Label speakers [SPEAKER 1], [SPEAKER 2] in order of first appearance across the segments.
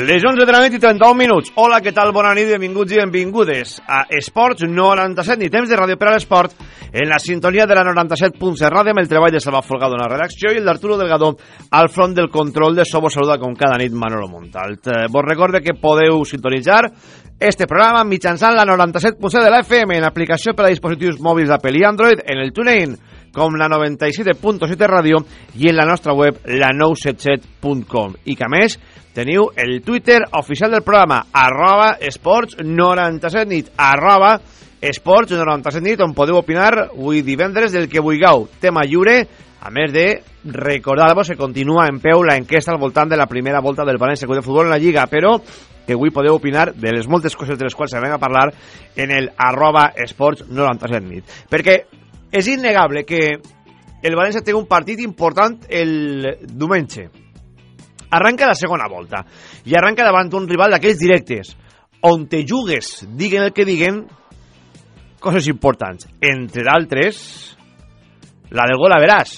[SPEAKER 1] Les 11 de la nit i 31 minuts. Hola, què tal? Bona nit, benvinguts i benvingudes a Esports 97, ni temps de ràdio per a l'esport, en la sintonia de la 97.7 ràdio, amb el treball de Salva Folgado en la redacció i el d'Arturo Delgado al front del control de Sobo Saluda com cada nit Manolo Montalt. Eh, vos recorde que podeu sintonitzar este programa mitjançant la 97.7 de la FM en aplicació per a dispositius mòbils d'Apple i Android, en el TuneIn, com la 97.7 ràdio i en la nostra web la 977.com i que més teniu el Twitter oficial del programa arroba esports 97 nit arroba esports 97 nit on podeu opinar avui divendres del que vulgueu. Tema lliure a més de recordar-vos que continua en peu la enquesta al voltant de la primera volta del València de Futbol en la Lliga però que avui podeu opinar de les moltes coses de les quals anem a parlar en el arroba esports 97 nit. Perquè és innegable que el València té un partit important el diumenge. Arranca la segona volta i arranca davant un rival d'aquells directes on te jugues, diguen el que diguen, coses importants. Entre d'altres, la del gol a veràs.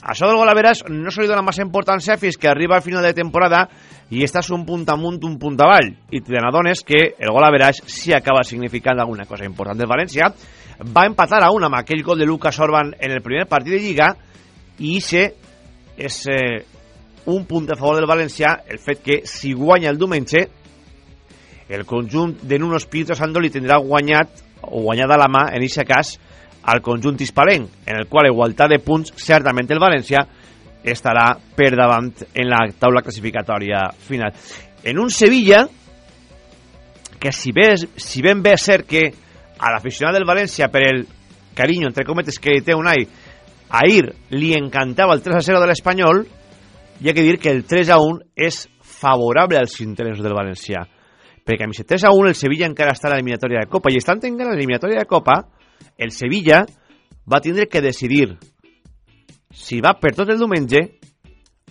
[SPEAKER 1] Això del gol a veràs no se li dona massa importància fins que arriba al final de temporada i estàs un punt amunt, un punt avall. I te n'adones que el gol a veràs sí acaba significant alguna cosa important del València va empatar a un amb aquell gol de Lucas Orban en el primer partit de Lliga i se és eh, un punt a favor del Valencià el fet que si guanya el diumenge el conjunt de Nuno Espíritu Santo li tindrà guanyat o guanyada la mà en aquest cas al conjunt hispalenc en el qual igualtat de punts certament el València estarà per davant en la taula classificatòria final. En un Sevilla que si, bé, si ben bé és cert que a l'aficionat del València per el carinyo, entre cometes, que té Unai, ahir li encantava el 3 a 0 de l'Espanyol, hi ha que dir que el 3 a 1 és favorable als interessos del Valencià. Perquè a mi 3 a 1 el Sevilla encara està a l'eliminatòria de Copa, i estant encara a l'eliminatòria de Copa, el Sevilla va tindre que decidir si va per tot el diumenge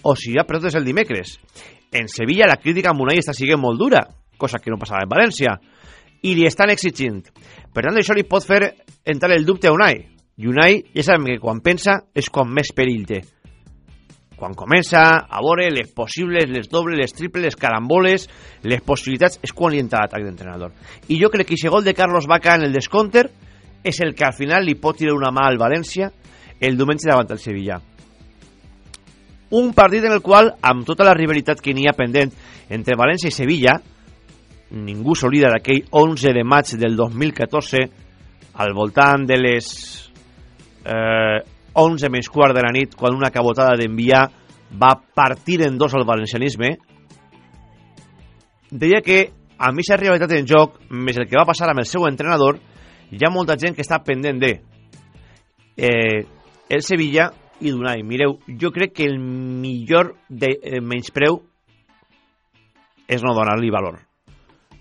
[SPEAKER 1] o si va per tot el dimecres. En Sevilla la crítica amb Unai està siguent molt dura, cosa que no passava en València, i li estan exigint per tant, això li pot fer entrar el dubte a Unai. I Unai, ja sabem que quan pensa és quan més perill té. Quan comença a veure les possibles, les dobles, les triples, les caramboles, les possibilitats, és quan li entra l'atac d'entrenador. I jo crec que aquest gol de Carlos Vaca en el descounter és el que al final li pot tirar una mà al València el diumenge davant el Sevilla. Un partit en el qual, amb tota la rivalitat que n'hi ha pendent entre València i Sevilla, ningú s'oblida d'aquell 11 de maig del 2014 al voltant de les eh, 11 més quart de la nit quan una cabotada d'enviar va partir en dos al valencianisme. Deia que a mi s'ha rivalitat en joc més el que va passar amb el seu entrenador hi ha molta gent que està pendent de eh, el Sevilla i Dunai. Mireu, jo crec que el millor de eh, menyspreu és no donar-li valor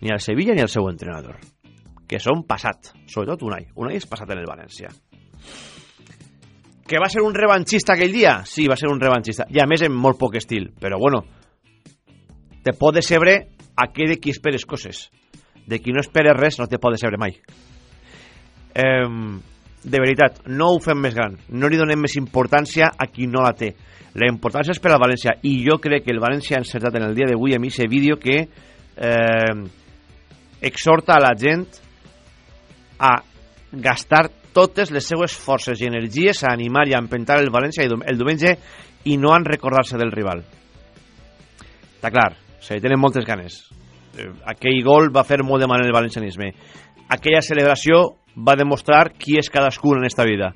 [SPEAKER 1] ni al Sevilla ni al seu entrenador que són passat, sobretot Unai. Unai és passat en el València. Que va ser un revanxista aquell dia? Sí, va ser un revanxista. I a més en molt poc estil, però bueno te pot decebre aquell de qui esperes coses. De qui no esperes res no te pot decebre mai. Eh, de veritat, no ho fem més gran. No li donem més importància a qui no la té. La importància és per al València. I jo crec que el València ha encertat en el dia d'avui a mi ese vídeo que eh, exhorta a la gent a gastar totes les seues forces i energies a animar i a empentar el València el diumenge i no en recordar-se del rival. Està clar, se li tenen moltes ganes. Eh, aquell gol va fer molt de mal en el valencianisme. Aquella celebració va demostrar qui és cadascú en esta vida.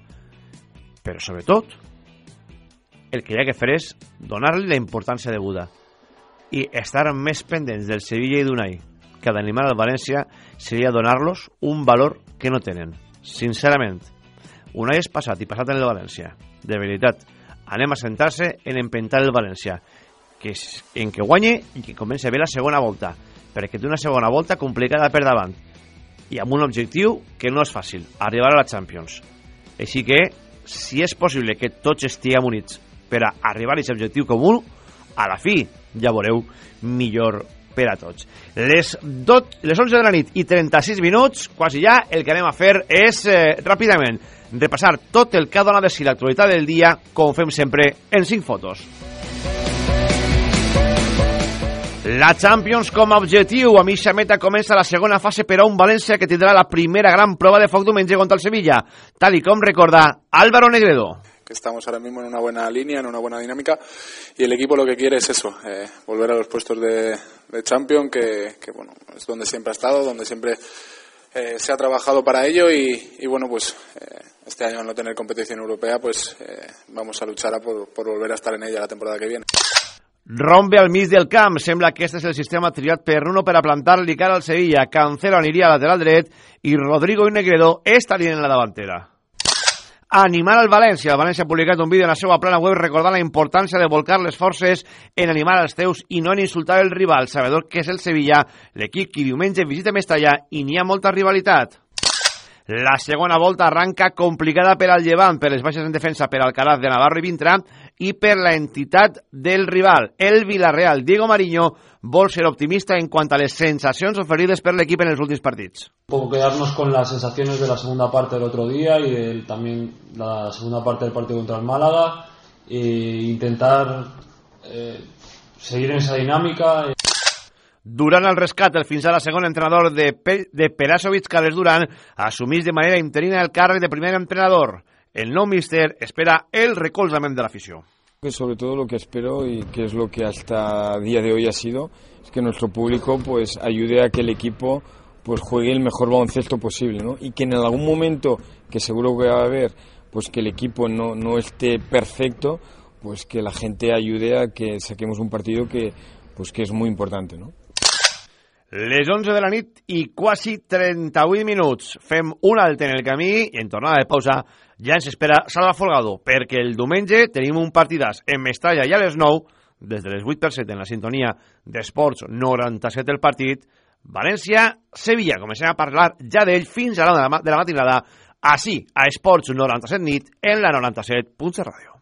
[SPEAKER 1] Però sobretot, el que hi ha que fer és donar-li la importància deguda i estar més pendents del Sevilla i d'Unai que d'animar al València seria donar-los un valor que no tenen. sincerament, un any és passat i passat en el València, de veritat, anem a sentar-se en empentar el València, que és en que guanyi i que comenci bé la segona volta, perquè té una segona volta complicada per davant i amb un objectiu que no és fàcil, arribar a la Champions. Així que, si és possible que tots estiguem units per a arribar a aquest objectiu comú, a la fi ja veureu millor per a tots. Les, dot, les 11 de la nit i 36 minuts, quasi ja, el que anem a fer és, eh, ràpidament, repassar tot el que ha donat de si l'actualitat del dia, com fem sempre, en 5 fotos. La Champions com a objectiu. A mitja meta comença la segona fase per a un València que tindrà la primera gran prova de foc diumenge contra el Sevilla, tal i com recorda Álvaro Negredo.
[SPEAKER 2] Estamos ahora mismo en una buena línea, en una buena dinámica y el equipo lo que quiere es eso, eh, volver a los puestos de, de Champions, que, bueno, es donde siempre ha estado, donde siempre eh, se ha trabajado para ello y, bueno, pues eh, este año al no tener competición europea, pues vamos a luchar a por, volver a estar en ella la temporada que viene.
[SPEAKER 1] Rompe al mig del camp. Sembla que este és el sistema triat per Nuno per a plantar-li cara al Sevilla. Cancelo aniria a lateral dret i Rodrigo i Negredo estarien en la davantera. Animar al València. El València ha publicat un vídeo en la seva plana web recordant la importància de volcar les forces en animar els teus i no en insultar el rival, sabedor que és el Sevilla, l'equip que diumenge visita Mestalla i n'hi ha molta rivalitat. La segona volta arranca complicada per al Llevant, per les baixes en defensa per Alcaraz de Navarro i Vintra i per la entitat del rival. El Villarreal, Diego Mariño, vol ser optimista en quant a les sensacions oferides per l'equip en els últims partits.
[SPEAKER 3] Un poco quedarnos con las sensaciones de la segunda parte del otro día y del, también la segunda parte del partido contra el Málaga e intentar eh, seguir en esa dinámica.
[SPEAKER 1] Durant el rescat, el fins ara segon entrenador de, Pe de Perasovic, Carles Duran, assumís de manera interina el càrrec de primer entrenador. El nou míster espera el recolzament de l'afició.
[SPEAKER 4] Sobre todo lo que espero y que es lo que hasta día de hoy ha sido, es que nuestro público pues ayude a que el equipo pues juegue el mejor baloncesto posible, ¿no? Y que en algún momento, que seguro que va a haber, pues que el equipo no, no esté perfecto, pues que la gente ayude a que saquemos un partido que, pues que es muy importante, ¿no?
[SPEAKER 1] Les 11 de la nit i quasi 38 minuts. Fem un altre en el camí i en tornada de pausa ja ens espera Salva Folgado, perquè el diumenge tenim un partidàs en Mestalla i a les 9, des de les 8 per 7 en la sintonia d'Esports 97 el partit, València-Sevilla. Comencem a parlar ja d'ell fins a la de la matinada, així, a Esports 97 nit, en la 97.7 Ràdio.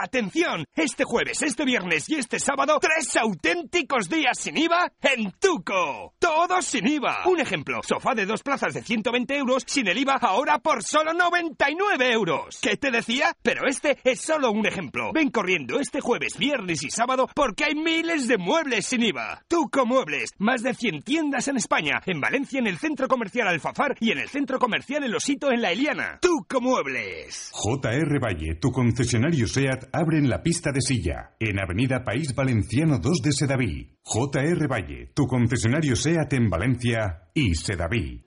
[SPEAKER 5] ¡Atención! Este jueves, este viernes y este sábado, tres auténticos días sin IVA en Tuco. Todos sin IVA. Un ejemplo, sofá de dos plazas de 120 euros sin el IVA ahora por solo 99 euros. ¿Qué te decía? Pero este es solo un ejemplo. Ven corriendo este jueves, viernes y sábado porque hay miles de muebles sin IVA. Tuco Muebles, más de 100 tiendas en España, en Valencia en el Centro Comercial Alfafar y en el Centro Comercial El Osito en La Eliana. Tuco Muebles.
[SPEAKER 6] JR Valle, tu concesionario SEAT, abre en la pista de silla, en Avenida País Valenciano 2 de Sedaví. JR Valle, tu concesionario SEAT en Valencia y Sedaví.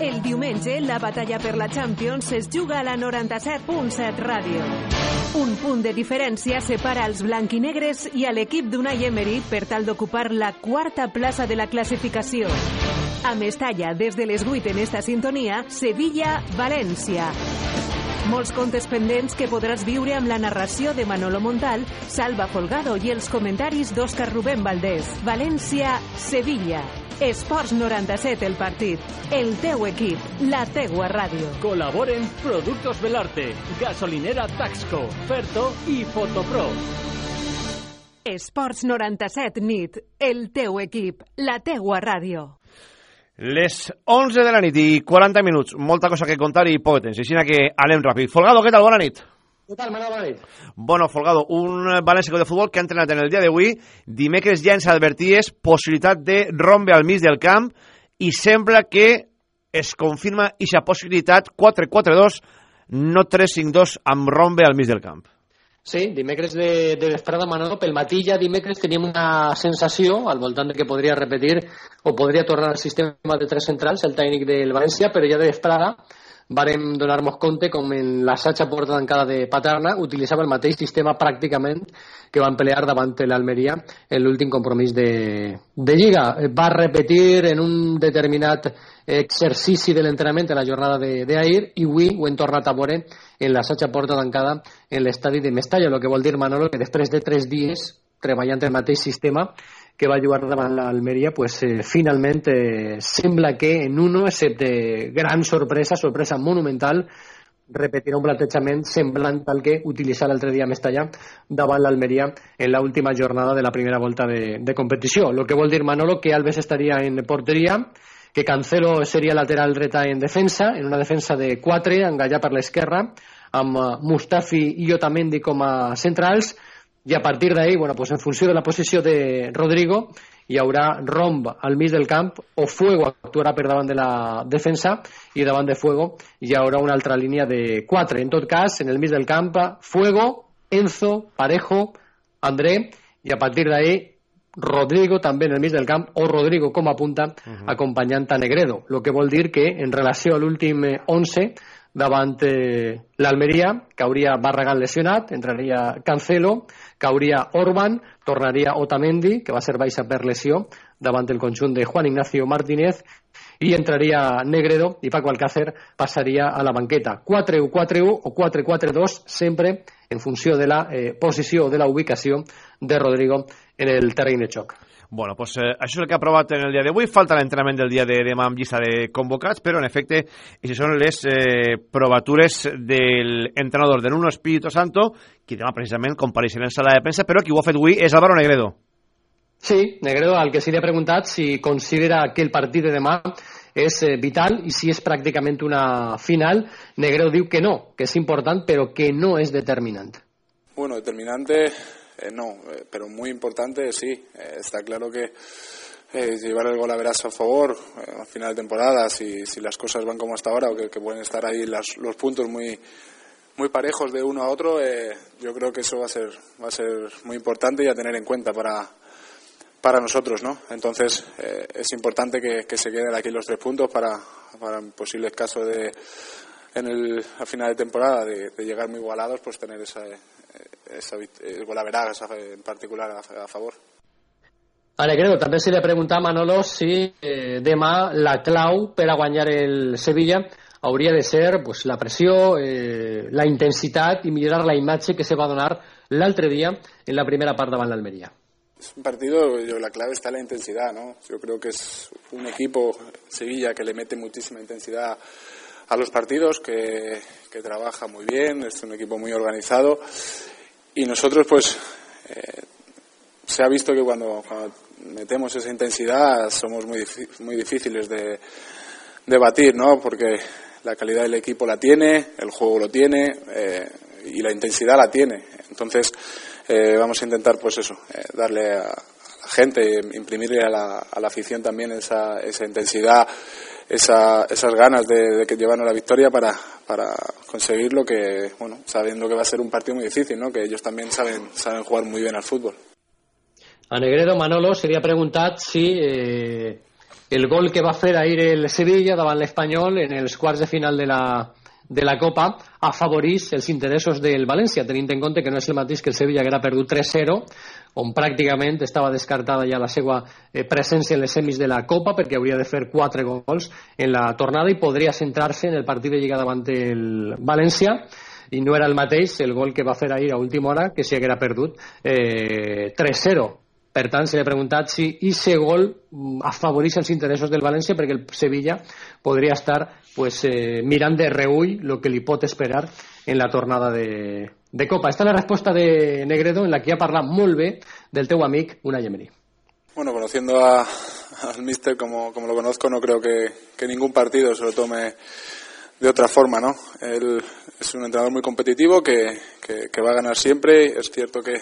[SPEAKER 7] El diumenge, la batalla per la Champions es juga a la 97.7 Ràdio. Un punt de diferència separa els blanquinegres i a l'equip d'Unai Emery per tal d'ocupar la quarta plaça de la classificació. A Mestalla, des de les 8 en esta sintonia, Sevilla-València. Molts contes pendents que podràs viure amb la narració de Manolo Montal, Salva Folgado i els comentaris d'Òscar Rubén Valdés. València-Sevilla. Esports 97 el partit. El teu equip, la teua ràdio.
[SPEAKER 8] Colaboren Productos Belarte, Gasolinera Taxco, Ferto i Fotopro.
[SPEAKER 7] Esports 97 nit. El teu equip, la teua ràdio.
[SPEAKER 1] Les 11 de la nit i 40 minuts. Molta cosa que contar i poc temps. Així que anem ràpid. Folgado, què tal? Bona nit.
[SPEAKER 9] Què tal? Bona nit.
[SPEAKER 1] Bueno, Folgado, un València de futbol que ha entrenat en el dia d'avui. Dimecres ja ens adverties possibilitat de rompe al mig del camp i sembla que es confirma aquesta possibilitat 4-4-2, no 3-5-2 amb rompe al mig del camp.
[SPEAKER 9] Sí, dimecres de, de vesprada, Manolo, pel matí ja dimecres teníem una sensació al voltant de que podria repetir o podria tornar al sistema de tres centrals el tècnic del València, però ja de vesprada varem donar-nos compte com en la Sacha porta tancada de Paterna utilitzava el mateix sistema pràcticament que van pelear davant l'Almeria en l'últim compromís de, de Lliga. Va repetir en un determinat exercici de l'entrenament en la jornada d'ahir i avui ho hem tornat a veure en la Sacha porta tancada en l'estadi de Mestalla, el que vol dir, Manolo, que després de tres dies treballant el mateix sistema que va jugar davant l'Almeria, pues, eh, finalment eh, sembla que en uno, excepte gran sorpresa, sorpresa monumental, repetirà un plantejament semblant al que utilitzà l'altre dia a Mestallà davant l'Almeria en l'última jornada de la primera volta de, de competició. Lo que vol dir Manolo que Alves estaria en porteria, que Cancelo seria lateral dreta en defensa, en una defensa de 4, engallar per l'esquerra, amb eh, Mustafi i Otamendi com a centrals, i a partir d'ahí, bueno, pues en funció de la posició de Rodrigo, hi haurà romb al mig del camp o Fuego actuarà per davant de la defensa i davant de Fuego hi haurà una altra línia de 4. En tot cas, en el mig del camp, Fuego, Enzo, Parejo, André i a partir d'ahí Rodrigo també en el mig del camp o Rodrigo com a punta uh -huh. acompanyant a Negredo, el que vol dir que en relació a l'últim 11 davant eh, l'Almeria, cauria Barragán lesionat, entraria Cancelo, cauria Orban, tornaria Otamendi, que va ser baixa per lesió, davant el conjunt de Juan Ignacio Martínez, i entraria Negredo i Paco Alcácer passaria a la banqueta. 4-1-4-1 o 4-4-2, sempre en funció de la eh, posició o de la ubicació de Rodrigo en el terreny de xoc.
[SPEAKER 1] Bueno, pues, eh, això és el que ha aprovat en el dia d'avui. Falta l'entrenament del dia de demà amb llista de convocats, però en efecte, aquestes són les eh, provatures del entrenador de Nuno Espíritu Santo, qui demà precisament compareixerà en sala de premsa, però qui ho ha fet avui és Álvaro Negredo.
[SPEAKER 9] Sí, Negredo, al que sí li ha preguntat si considera que el partit de demà és eh, vital i si és pràcticament una final, Negredo diu que no, que és important, però que no és determinant.
[SPEAKER 2] Bueno, determinante Eh, no, eh, pero muy importante sí. Eh, está claro que llevar el gol a a favor a final de temporada, si, si las cosas van como hasta ahora o que, pueden estar ahí las, los puntos muy muy parejos de uno a otro, yo creo que eso va a ser va a ser muy importante y a tener en cuenta para para nosotros, ¿no? Entonces es importante que, se queden aquí los tres puntos para para posibles casos de en el a final de temporada de, de llegar muy igualados, pues tener esa, el Golaveras en particular a, a favor.
[SPEAKER 9] Alegredo, també se li ha preguntat a Manolo si eh, demà la clau per a guanyar el Sevilla hauria de ser pues, la pressió, eh, la intensitat i millorar la imatge que se va donar l'altre dia en la primera part davant l'Almeria.
[SPEAKER 2] Es un partido, yo, la clave está en la intensidad, ¿no? Yo creo que es un equipo, Sevilla, que le mete muchísima intensidad a los partidos, que, que trabaja muy bien, es un equipo muy organizado y nosotros, pues, eh, se ha visto que cuando, metemos esa intensidad somos muy, muy difíciles de, de, batir, ¿no? Porque la calidad del equipo la tiene, el juego lo tiene eh, y la intensidad la tiene. Entonces, eh, vamos a intentar, pues eso, darle a, la gente, imprimirle a la, a la afición también esa, esa intensidad esa, esas ganas de, de que llevan a la victoria para, para conseguir lo que, bueno, sabiendo que va a ser un partido muy difícil, ¿no? que ellos también saben, saben jugar muy bien al fútbol.
[SPEAKER 9] A Negredo Manolo seria preguntat si eh, el gol que va fer ahir el Sevilla davant l'Espanyol en els quarts de final de la, de la Copa afavorís els interessos del València, tenint en compte que no és el mateix que el Sevilla que era perdut 3-0 on pràcticament estava descartada ja la seva eh, presència en les semis de la Copa perquè hauria de fer quatre gols en la tornada i podria centrar-se en el partit de Lliga davant el València. I no era el mateix el gol que va fer ahir a última hora que si haguera perdut eh, 3-0 per tant, se li ha si aquest gol mm, afavoreix els interessos del València perquè el Sevilla podria estar pues, eh, mirant de reull el que li pot esperar en la tornada de, Copa. Esta es la respuesta de Negredo en la que ha parlat molt del teu amic Unai Emery.
[SPEAKER 2] Bueno, conociendo a, al míster como, lo conozco, no creo que, ningún partido se lo tome de otra forma, ¿no? Él es un entrenador muy competitivo que, que va a ganar siempre. Es cierto que,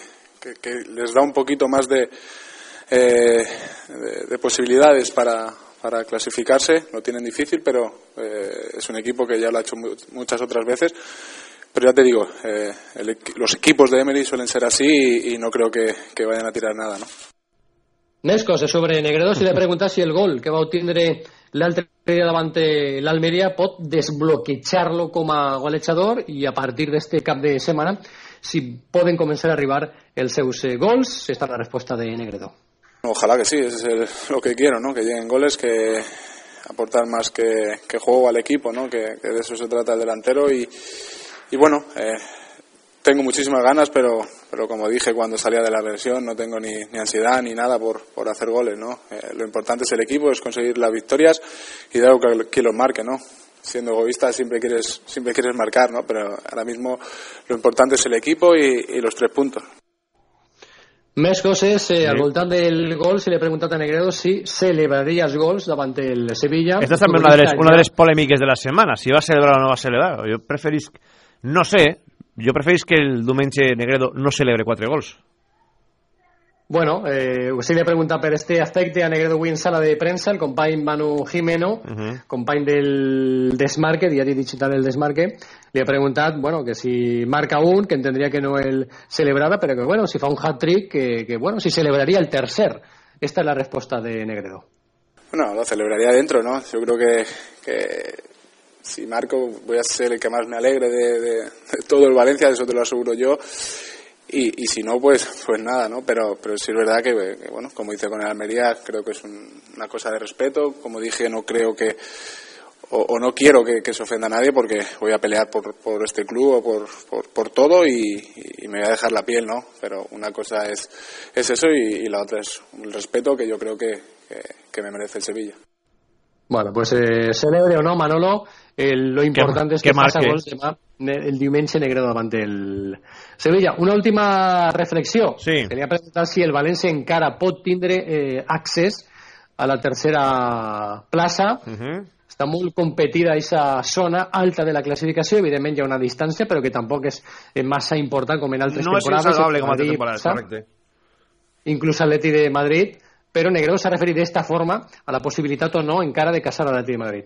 [SPEAKER 2] que les da un poquito más de, eh, de, de, posibilidades para, para clasificarse. Lo tienen difícil, pero eh, es un equipo que ya lo ha hecho muchas otras veces pero ya te digo, eh, el, los equipos de Emery suelen ser así y, no creo que, que, vayan a tirar nada, ¿no?
[SPEAKER 9] Més coses sobre Negredo. Si le preguntas si el gol que va obtindre l'altre dia davant l'Almeria pot desbloquejar-lo com a golejador i a partir d'este cap de setmana si poden començar a arribar els seus eh, gols. Esta és la resposta de Negredo.
[SPEAKER 2] Ojalá que sí, es el, lo que quiero, ¿no? Que lleguen goles, que aportar más que, que juego al equipo, ¿no? Que, que de eso se trata el delantero y y bueno, eh, tengo muchísimas ganas, pero, pero como dije cuando salía de la lesión, no tengo ni, ni ansiedad ni nada por, por hacer goles, ¿no? Eh, lo importante es el equipo, es conseguir las victorias y dar que, que los marque, ¿no? Siendo egoísta siempre quieres, siempre quieres marcar, ¿no? Pero ahora mismo lo importante es el equipo y, y los tres puntos.
[SPEAKER 9] Més coses, eh, sí. al voltant del gol, si li he preguntat a Negredo si celebraria els gols davant el Sevilla.
[SPEAKER 1] Esta és també una de, les, una de les polèmiques de la setmana, si va celebrar o no va celebrar. Jo preferisc no sé, jo preferís que el diumenge Negredo no celebre quatre gols.
[SPEAKER 9] Bueno, eh, sí le pregunta per este aspecte a Negredo avui en sala de premsa, el company Manu Jimeno, uh -huh. company del Desmarque, diari digital del Desmarque, li ha preguntat, bueno, que si marca un, que entendria que no el celebrava, però que, bueno, si fa un hat-trick, que, que, bueno, si celebraria el tercer. Esta es la respuesta de Negredo.
[SPEAKER 2] Bueno, lo celebraría dentro, ¿no? Yo creo que, que si marco voy a ser el que más me alegre de, de, de todo el Valencia, eso te lo aseguro yo. Y, y, si no, pues pues nada, ¿no? Pero, pero sí es verdad que, bueno, como hice con el Almería, creo que es un, una cosa de respeto. Como dije, no creo que, o, no quiero que, se ofenda a nadie porque voy a pelear por, por este club o por, por, todo y, me voy a dejar la piel, ¿no? Pero una cosa es, es eso y, la otra es el respeto que yo creo que, que me merece el Sevilla.
[SPEAKER 9] Bueno, pues eh, o no, Manolo, el, lo importante que, es que, que passa demà el diumenge negre davant el Sevilla. Una última reflexió.
[SPEAKER 1] Sí.
[SPEAKER 9] Queria preguntar si el València encara pot tindre eh, accés a la tercera plaça. Uh -huh. Està molt competida aquesta zona alta de la classificació. Evidentment hi ha una distància, però que tampoc és massa important com en altres
[SPEAKER 1] no
[SPEAKER 9] temporades.
[SPEAKER 1] No és insalvable com altres temporades, correcte.
[SPEAKER 9] Inclús Atleti de Madrid pero Negredo se ha referido de esta forma a la posibilidad o no en cara de casar al Atlético de Madrid.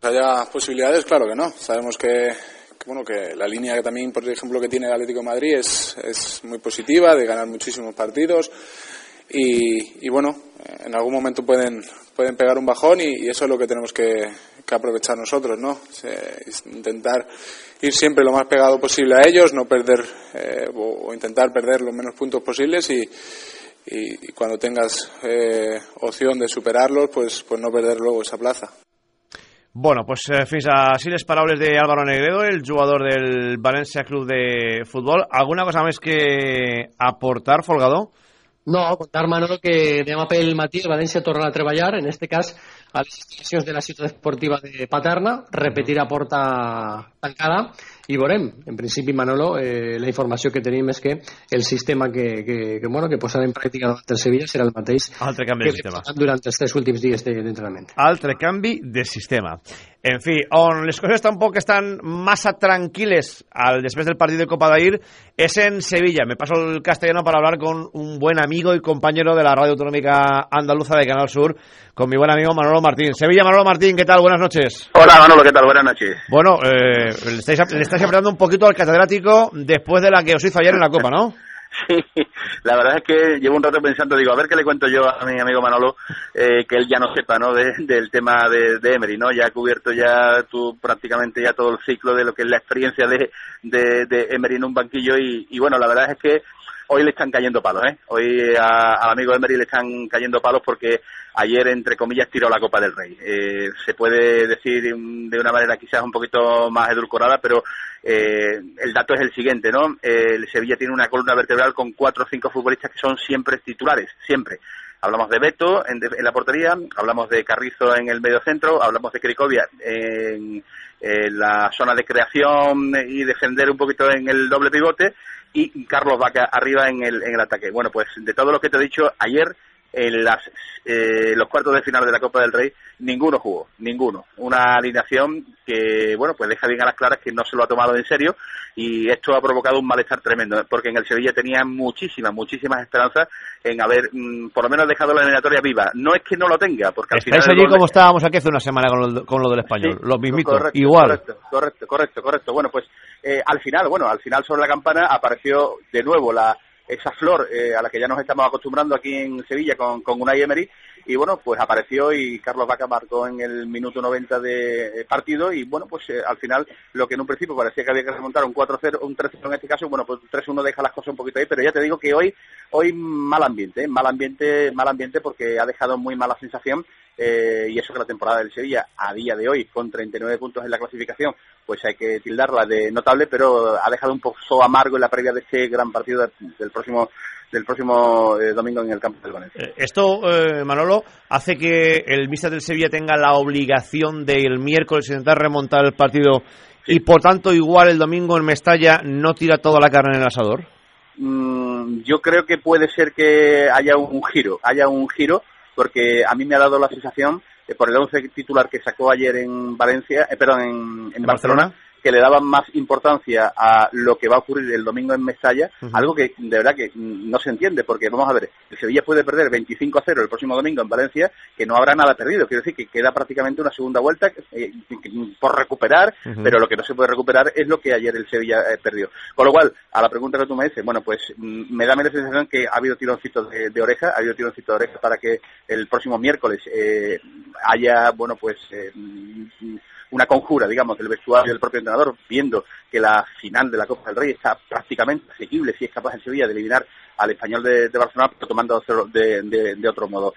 [SPEAKER 2] ¿Haya posibilidades? Claro que no. Sabemos que, bueno, que la línea que también, por ejemplo, que tiene el Atlético Madrid es, es muy positiva, de ganar muchísimos partidos. Y, bueno, en algún momento pueden, pueden pegar un bajón y, eso es lo que tenemos que, que aprovechar nosotros, ¿no? intentar ir siempre lo más pegado posible a ellos, no perder eh, o, intentar perder los menos puntos posibles y, y cuando tengas eh, opción de superarlos, pues, pues no perder luego esa plaza.
[SPEAKER 1] Bueno, pues eh, fins així les paraules de Álvaro Negredo, el jugador del València Club de Futbol. Alguna cosa més que aportar, Folgado?
[SPEAKER 9] No, contar, Manolo, que demà pel matí el València tornarà a treballar, en este cas a les instal·lacions de la ciutat esportiva de Paterna, repetir a porta tancada, i veurem, en principi, Manolo, eh, la informació que tenim és que el sistema que, que, que, bueno, que posarà en pràctica davant el Sevilla serà el mateix
[SPEAKER 1] Altre canvi
[SPEAKER 9] que
[SPEAKER 1] de sistema.
[SPEAKER 9] durant els tres últims dies d'entrenament.
[SPEAKER 1] De, Altre canvi de sistema. En fi, on les coses tampoc estan massa tranquiles al, després del partit de Copa d'Air és en Sevilla. Me paso el castellano para hablar con un buen amigo y compañero de la Radio Autonómica Andaluza de Canal Sur, con mi buen amigo Manolo Martín. Sevilla, Manolo Martín, ¿qué tal? Buenas noches.
[SPEAKER 10] Hola, Manolo, ¿qué tal? Buenas noches.
[SPEAKER 1] Bueno, eh, le, estáis, le estáis apretando un poquito al catedrático después de la que os hizo ayer en la Copa, ¿no?
[SPEAKER 10] Sí, la verdad es que llevo un rato pensando, digo, a ver qué le cuento yo a mi amigo Manolo, eh, que él ya no sepa, ¿no? De, del tema de, de, Emery, ¿no? Ya ha cubierto ya tú prácticamente ya todo el ciclo de lo que es la experiencia de, de, Emery en un banquillo y, bueno, la verdad es que hoy le están cayendo palos, ¿eh? Hoy al amigo Emery le están cayendo palos porque ayer, entre comillas, tiró la Copa del Rey. Eh, se puede decir de una manera quizás un poquito más edulcorada, pero eh, el dato es el siguiente, ¿no? El Sevilla tiene una columna vertebral con cuatro o cinco futbolistas que son siempre titulares, siempre. Hablamos de Beto en, de, en la portería, hablamos de Carrizo en el medio centro, hablamos de Cricovia en la zona de creación y defender un poquito en el doble pivote y Carlos Vaca arriba en el, en el ataque. Bueno, pues de todo lo que te he dicho, ayer en las, eh, los cuartos de final de la Copa del Rey ninguno jugó, ninguno. Una alineación que, bueno, pues deja bien a las claras que no se lo ha tomado en serio y esto ha provocado un malestar tremendo, porque en el Sevilla tenía muchísimas, muchísimas esperanzas en haber, mm, por lo menos, dejado la eliminatoria viva. No es que no lo tenga, porque al final...
[SPEAKER 1] allí como estábamos aquí hace una semana con lo, con lo del español, los mismitos, igual.
[SPEAKER 10] Correcto, correcto, correcto, correcto. Bueno, pues eh, al final, bueno, al final sobre la campana apareció de nuevo la esa flor eh, a la que ya nos estamos acostumbrando aquí en Sevilla con, con Unai Emery y bueno, pues apareció y Carlos Vaca marcó en el minuto 90 de partido y bueno, pues eh, al final lo que en un principio parecía que había que remontar un 4-0, un 3-0 en este caso, bueno, pues 3-1 deja las cosas un poquito ahí, pero ya te digo que hoy hoy mal ambiente, ¿eh? mal ambiente, mal ambiente porque ha dejado muy mala sensación eh, y eso que la temporada del Sevilla a día de hoy con 39 puntos en la clasificación pues hay que tildarla de notable pero ha dejado un pozo amargo en la previa de este gran partido del próximo del próximo eh, domingo en el campo del Valencia.
[SPEAKER 1] Eh, esto, Manolo, hace que el míster del Sevilla tenga la obligación de el miércoles intentar remontar el partido y por tanto igual el domingo en Mestalla no tira toda la carne en el asador.
[SPEAKER 10] Mm, yo creo que puede ser que haya un giro, haya un giro porque a mí me ha dado la sensación, eh, por el 11 titular que sacó ayer en Valencia, eh, perdón, en, Barcelona que le daban más importancia a lo que va a ocurrir el domingo en Mestalla, algo que de verdad que no se entiende, porque vamos a ver, el Sevilla puede perder 25 a 0 el próximo domingo en Valencia, que no habrá nada perdido, quiero decir que queda prácticamente una segunda vuelta eh, por recuperar, pero lo que no se puede recuperar es lo que ayer el Sevilla eh, perdió. Con lo cual, a la pregunta que tú me dices, bueno, pues mm, me da la sensación que ha habido tironcitos de, oreja, ha habido tironcitos de oreja para que el próximo miércoles eh, haya, bueno, pues una conjura, digamos, del vestuario del propio entrenador, viendo que la final de la Copa del Rey está prácticamente asequible si es capaz en Sevilla de eliminar al español de, Barcelona, pero tomando de, de, otro modo.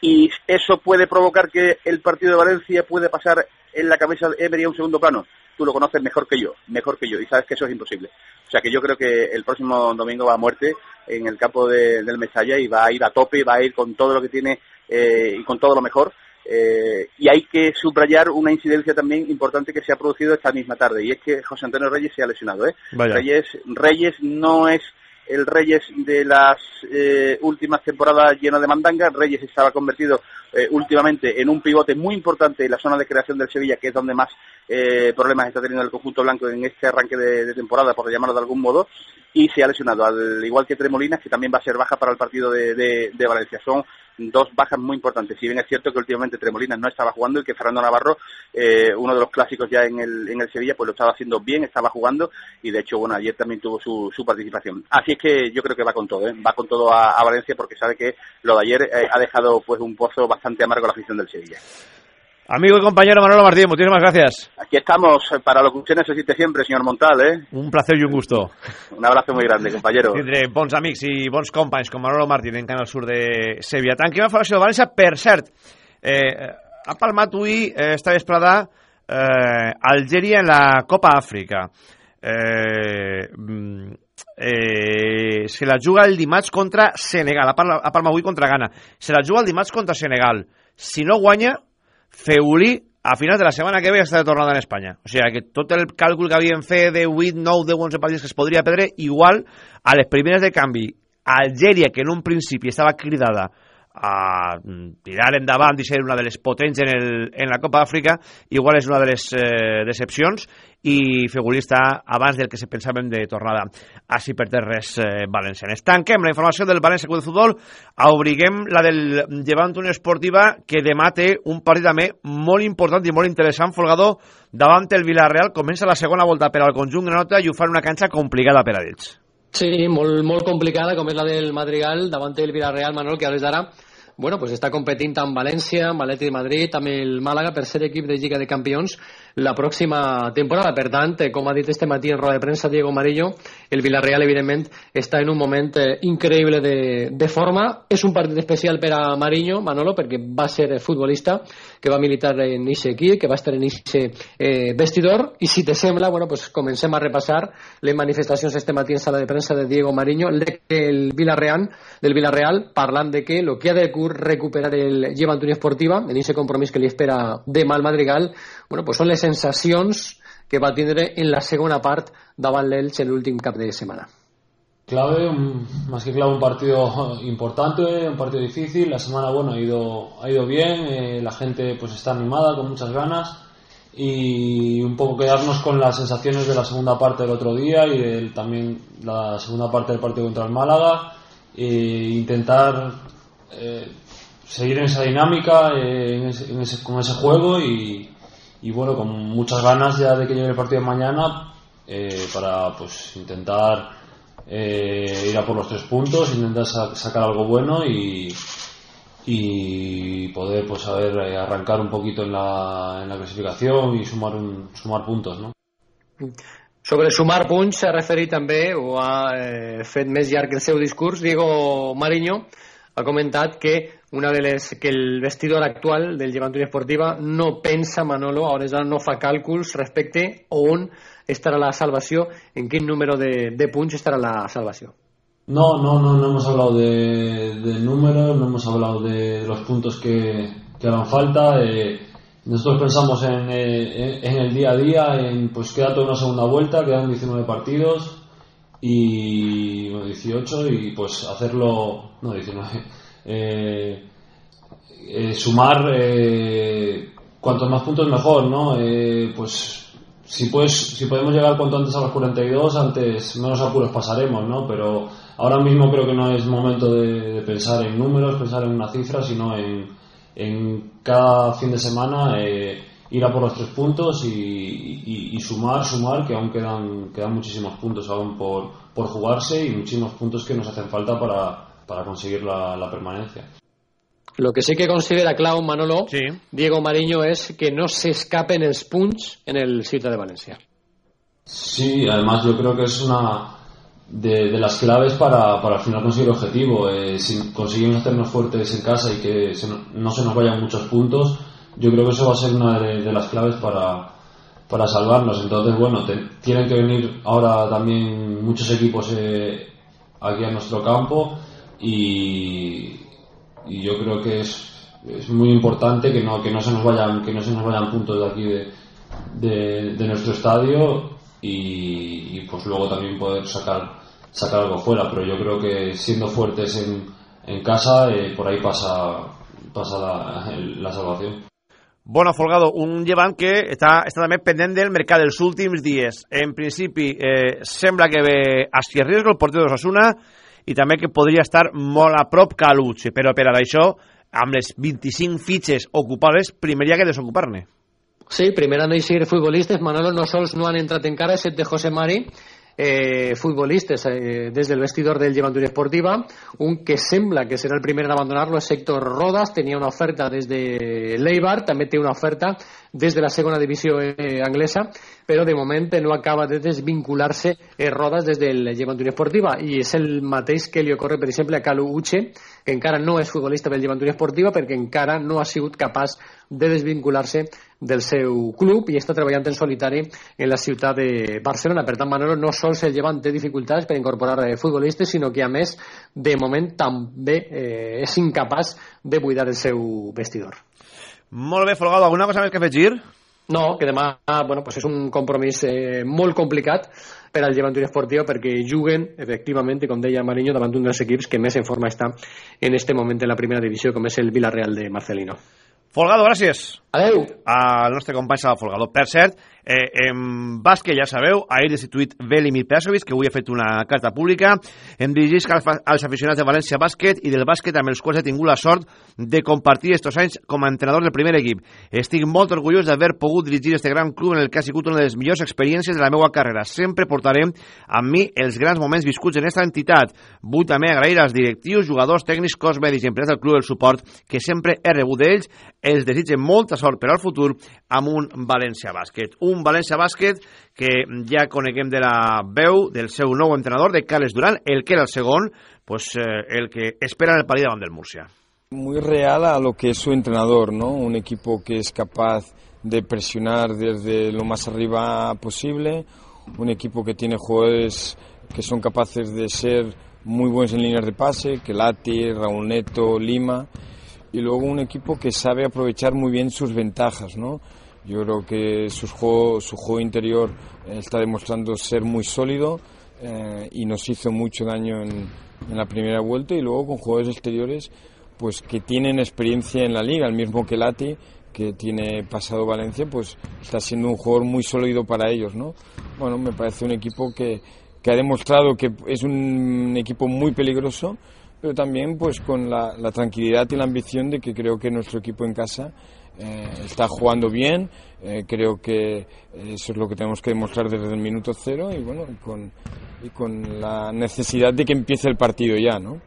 [SPEAKER 10] Y eso puede provocar que el partido de Valencia puede pasar en la cabeza de Emery a un segundo plano. Tú lo conoces mejor que yo, mejor que yo, y sabes que eso es imposible. O sea que yo creo que el próximo domingo va a muerte en el campo del Mesalla y va a ir a tope, va a ir con todo lo que tiene eh, y con todo lo mejor eh, y hay que subrayar una incidencia también importante que se ha producido esta misma tarde, y es que José Antonio Reyes se ha lesionado. ¿eh? Reyes, Reyes no es el Reyes de las eh, últimas temporadas lleno de mandanga. Reyes estaba convertido eh, últimamente en un pivote muy importante en la zona de creación del Sevilla, que es donde más eh, problemas está teniendo el conjunto blanco en este arranque de, temporada, por llamarlo de algún modo, y se ha lesionado, al igual que Tremolinas, que también va a ser baja para el partido de, de, Valencia. Son dos bajas muy importantes. Si bien es cierto que últimamente Tremolinas no estaba jugando y que Fernando Navarro, eh, uno de los clásicos ya en el, en el Sevilla, pues lo estaba haciendo bien, estaba jugando y de hecho, bueno, ayer también tuvo su, su participación. Así es que yo creo que va con todo, ¿eh? va con todo a, Valencia porque sabe que lo de ayer eh, ha dejado pues un pozo bastante amargo a la afición del Sevilla.
[SPEAKER 1] Amigo y compañero Manolo Martínez, muchísimas gracias.
[SPEAKER 10] Aquí estamos eh, para lo que usted necesite siempre, señor Montal. ¿eh?
[SPEAKER 1] Un placer y un gusto.
[SPEAKER 10] un abrazo muy grande, compañero.
[SPEAKER 1] Tindré bons amics i bons companys com Manolo Martínez en Canal Sur de Sevilla. Tanquem la federació de València. Per cert, eh, ha palmat avui, eh, esta vesprada, eh, Algèria en la Copa Àfrica. Eh, mm, eh, se la juga el dimarts contra Senegal. Ha palmat avui contra Ghana. Se la juga el dimarts contra Senegal. Si no guanya, Feulí a finals de la setmana que ve està de tornada en Espanya. O sigui que tot el càlcul que havien fet de 8, 9, 10, 11 partits que es podria perdre, igual a les primeres de canvi, Algèria, que en un principi estava cridada a tirar endavant i ser una de les potents en, el, en la Copa d'Àfrica, igual és una de les eh, decepcions i Fegulí està abans del que se pensàvem de tornada així per terres eh, valencianes. Tanquem la informació del València Club de Futbol, obriguem la del Llevant Unió Esportiva, que demà té un partit també molt important i molt interessant, Folgado, davant el Villarreal, comença la segona volta per al conjunt granota i ho fa en una canxa complicada per a ells.
[SPEAKER 9] Sí, molt, molt complicada, com és la del Madrigal, davant del Villarreal, Manol, que a d'ara bueno, pues està competint amb València, amb l'Atleti de Madrid, amb el Màlaga per ser equip de Lliga de Campions la pròxima temporada. Per tant, eh, com ha dit este matí en roda de premsa Diego Marillo, el Villarreal, evidentment, està en un moment eh, increïble de, de forma. És un partit especial per a Marillo, Manolo, perquè va ser futbolista, que va militar en aquest equip, que va estar en aquest eh, vestidor, i si te sembla, bueno, pues comencem a repassar les manifestacions este matí en sala de premsa de Diego Marillo, del Villarreal, del Villarreal parlant de que lo que ha de recuperar el Lleva Antonio Esportiva, en aquest compromís que li espera demà al Madrigal, bueno, pues són les sensacions que va tindre en la segona part davant l'Elx l'últim cap de setmana.
[SPEAKER 3] Clave, más que clave, un partido importante, un partido difícil. La semana, bueno, ha ido, ha ido bien, eh, la gente pues está animada, con muchas ganas y un poco quedarnos con las sensaciones de la segunda parte del otro día y también la segunda parte del partido contra el Málaga e intentar eh, seguir en esa dinámica eh, con ese juego y, bueno con muchas ganas ya de que llegue el partido de mañana eh, para pues intentar ir a por los tres puntos intentar sacar algo bueno y, y poder pues saber eh, arrancar un poquito en la, en la clasificación y sumar un, sumar puntos no?
[SPEAKER 9] Sobre sumar punts s'ha referit també o ha eh, fet més llarg el seu discurs Diego Mariño ha comentat que una de les que el vestidor actual del Llevant Unió Esportiva no pensa Manolo, a hores d'ara no fa càlculs respecte a on estarà la salvació, en quin número de, de punts estarà la salvació.
[SPEAKER 3] No, no, no, no hemos hablado de, de números, no hemos hablado de, de los puntos que, que harán falta. Eh, nosotros pensamos en, eh, en, el día a día, en pues queda toda una segunda vuelta, quedan 19 partidos y bueno, 18 y pues hacerlo, no 19, eh, eh, sumar eh, cuantos más puntos mejor, ¿no? Eh, pues si, pues, si podemos llegar cuanto antes a los 42, antes menos apuros pasaremos, ¿no? Pero ahora mismo creo que no es momento de, pensar en números, pensar en una cifra, sino en, en cada fin de semana eh, ir a por los tres puntos y, sumar, sumar, que aún quedan, quedan muchísimos puntos aún por, por jugarse y muchísimos puntos que nos hacen falta para, para conseguir la permanencia.
[SPEAKER 9] Lo que sí que considera Clau Manolo, Diego Mariño, es que no se escapen los punts en el sitio de Valencia.
[SPEAKER 3] Sí, además yo creo que es una de, de las claves para, para, al final conseguir el objetivo. Eh, si conseguimos hacernos fuertes en casa y que no se nos vayan muchos puntos, yo creo que eso va a ser una de, las claves para, para salvarnos. Entonces, bueno, tienen que venir ahora también muchos equipos eh, aquí a nuestro campo y, y yo creo que es, es, muy importante que no, que no se nos vayan, que no se nos vayan puntos de aquí de, de, nuestro estadio y, pues luego también poder sacar sacar algo fuera, pero yo creo que siendo fuertes en, en casa, eh, por ahí pasa, pasa la, salvación.
[SPEAKER 1] Bueno, Folgado, un llevant que està, està també pendent del mercat dels últims dies. En principi, eh, que ve a Riesgo, el porter d'Osasuna, i també que podria estar molt a prop Caluche, però per a això, amb les 25 fitxes ocupades, primer hi ha que desocupar-ne.
[SPEAKER 9] Sí, primer han d'eixir futbolistes. Manolo no sols no han entrat encara, de José Mari, eh, futbolistes eh, des del vestidor del Llevant Esportiva. Un que sembla que serà el primer d'abandonar-lo és Héctor Rodas, tenia una oferta des de l'Eibar, també té una oferta des de la segona divisió eh, anglesa, però de moment no acaba de desvincular-se eh, Rodas des del Llevant Esportiva i és el mateix que li ocorre, per exemple, a Calu Uche, que encara no és futbolista del Llevant Esportiva perquè encara no ha sigut capaç de desvincular-se del seu club i està treballant en solitari en la ciutat de Barcelona. Per tant, Manolo no sols el llevant té dificultats per incorporar eh, futbolistes, sinó que a més, de moment, també eh, és incapaç de buidar el seu vestidor.
[SPEAKER 1] Molt bé, Folgado, alguna cosa més que afegir?
[SPEAKER 9] No, que demà bueno, pues és un compromís eh, molt complicat per al Llevant Esportiu perquè juguen, efectivament, com deia Mariño, davant d'un dels equips que més en forma està en este moment en la primera divisió, com és el Villarreal de Marcelino.
[SPEAKER 1] Folgado, gràcies.
[SPEAKER 9] Adeu.
[SPEAKER 1] Al nostre company Sala Folgado. Per cert, Eh, en bàsquet, ja sabeu, ahir destituït Velimir Pesovic, que avui ha fet una carta pública. Em dirigís als aficionats de València Bàsquet i del bàsquet amb els quals he tingut la sort de compartir estos anys com a entrenador del primer equip. Estic molt orgullós d'haver pogut dirigir este gran club en el que ha sigut una de les millors experiències de la meva carrera. Sempre portaré amb mi els grans moments viscuts en aquesta entitat. Vull també agrair als directius, jugadors, tècnics, cos mèdics i empleats del club el suport que sempre he rebut d'ells. Els desitge molta sort per al futur amb un València Bàsquet. Un un València Bàsquet que ja coneguem de la veu del seu nou entrenador, de Carles Durán, el que era el segon, pues, eh, el que espera en el partit davant del Murcia.
[SPEAKER 4] Muy real a lo que es su entrenador, ¿no? Un equipo que es capaz de presionar desde lo más arriba posible, un equipo que tiene jugadores que son capaces de ser muy buenos en líneas de pase, que Lati, Raúl Neto, Lima, y luego un equipo que sabe aprovechar muy bien sus ventajas, ¿no? Yo creo que su juego, su juego interior está demostrando ser muy sólido, eh, y nos hizo mucho daño en, en, la primera vuelta y luego con jugadores exteriores pues que tienen experiencia en la liga, el mismo que Lati que tiene pasado Valencia, pues está siendo un jugador muy sólido para ellos, ¿no? Bueno, me parece un equipo que, que ha demostrado que es un equipo muy peligroso, pero también pues con la, la tranquilidad y la ambición de que creo que nuestro equipo en casa eh, está jugando bien, eh, creo que eso es lo que tenemos que demostrar desde el minuto cero y bueno, con, y con la necesidad de que empiece el partido ya, ¿no?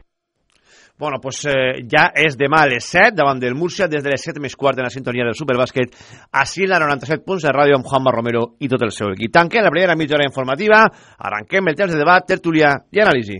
[SPEAKER 1] Bueno, pues eh, ja és demà a les 7 davant del Múrcia, des de les 7 més quart de la sintonia del Superbàsquet, així en la 97 punts de ràdio amb Juanma Romero i tot el seu equip. Tanquem la primera mitja hora informativa, arrenquem el temps de debat, tertúlia i anàlisi.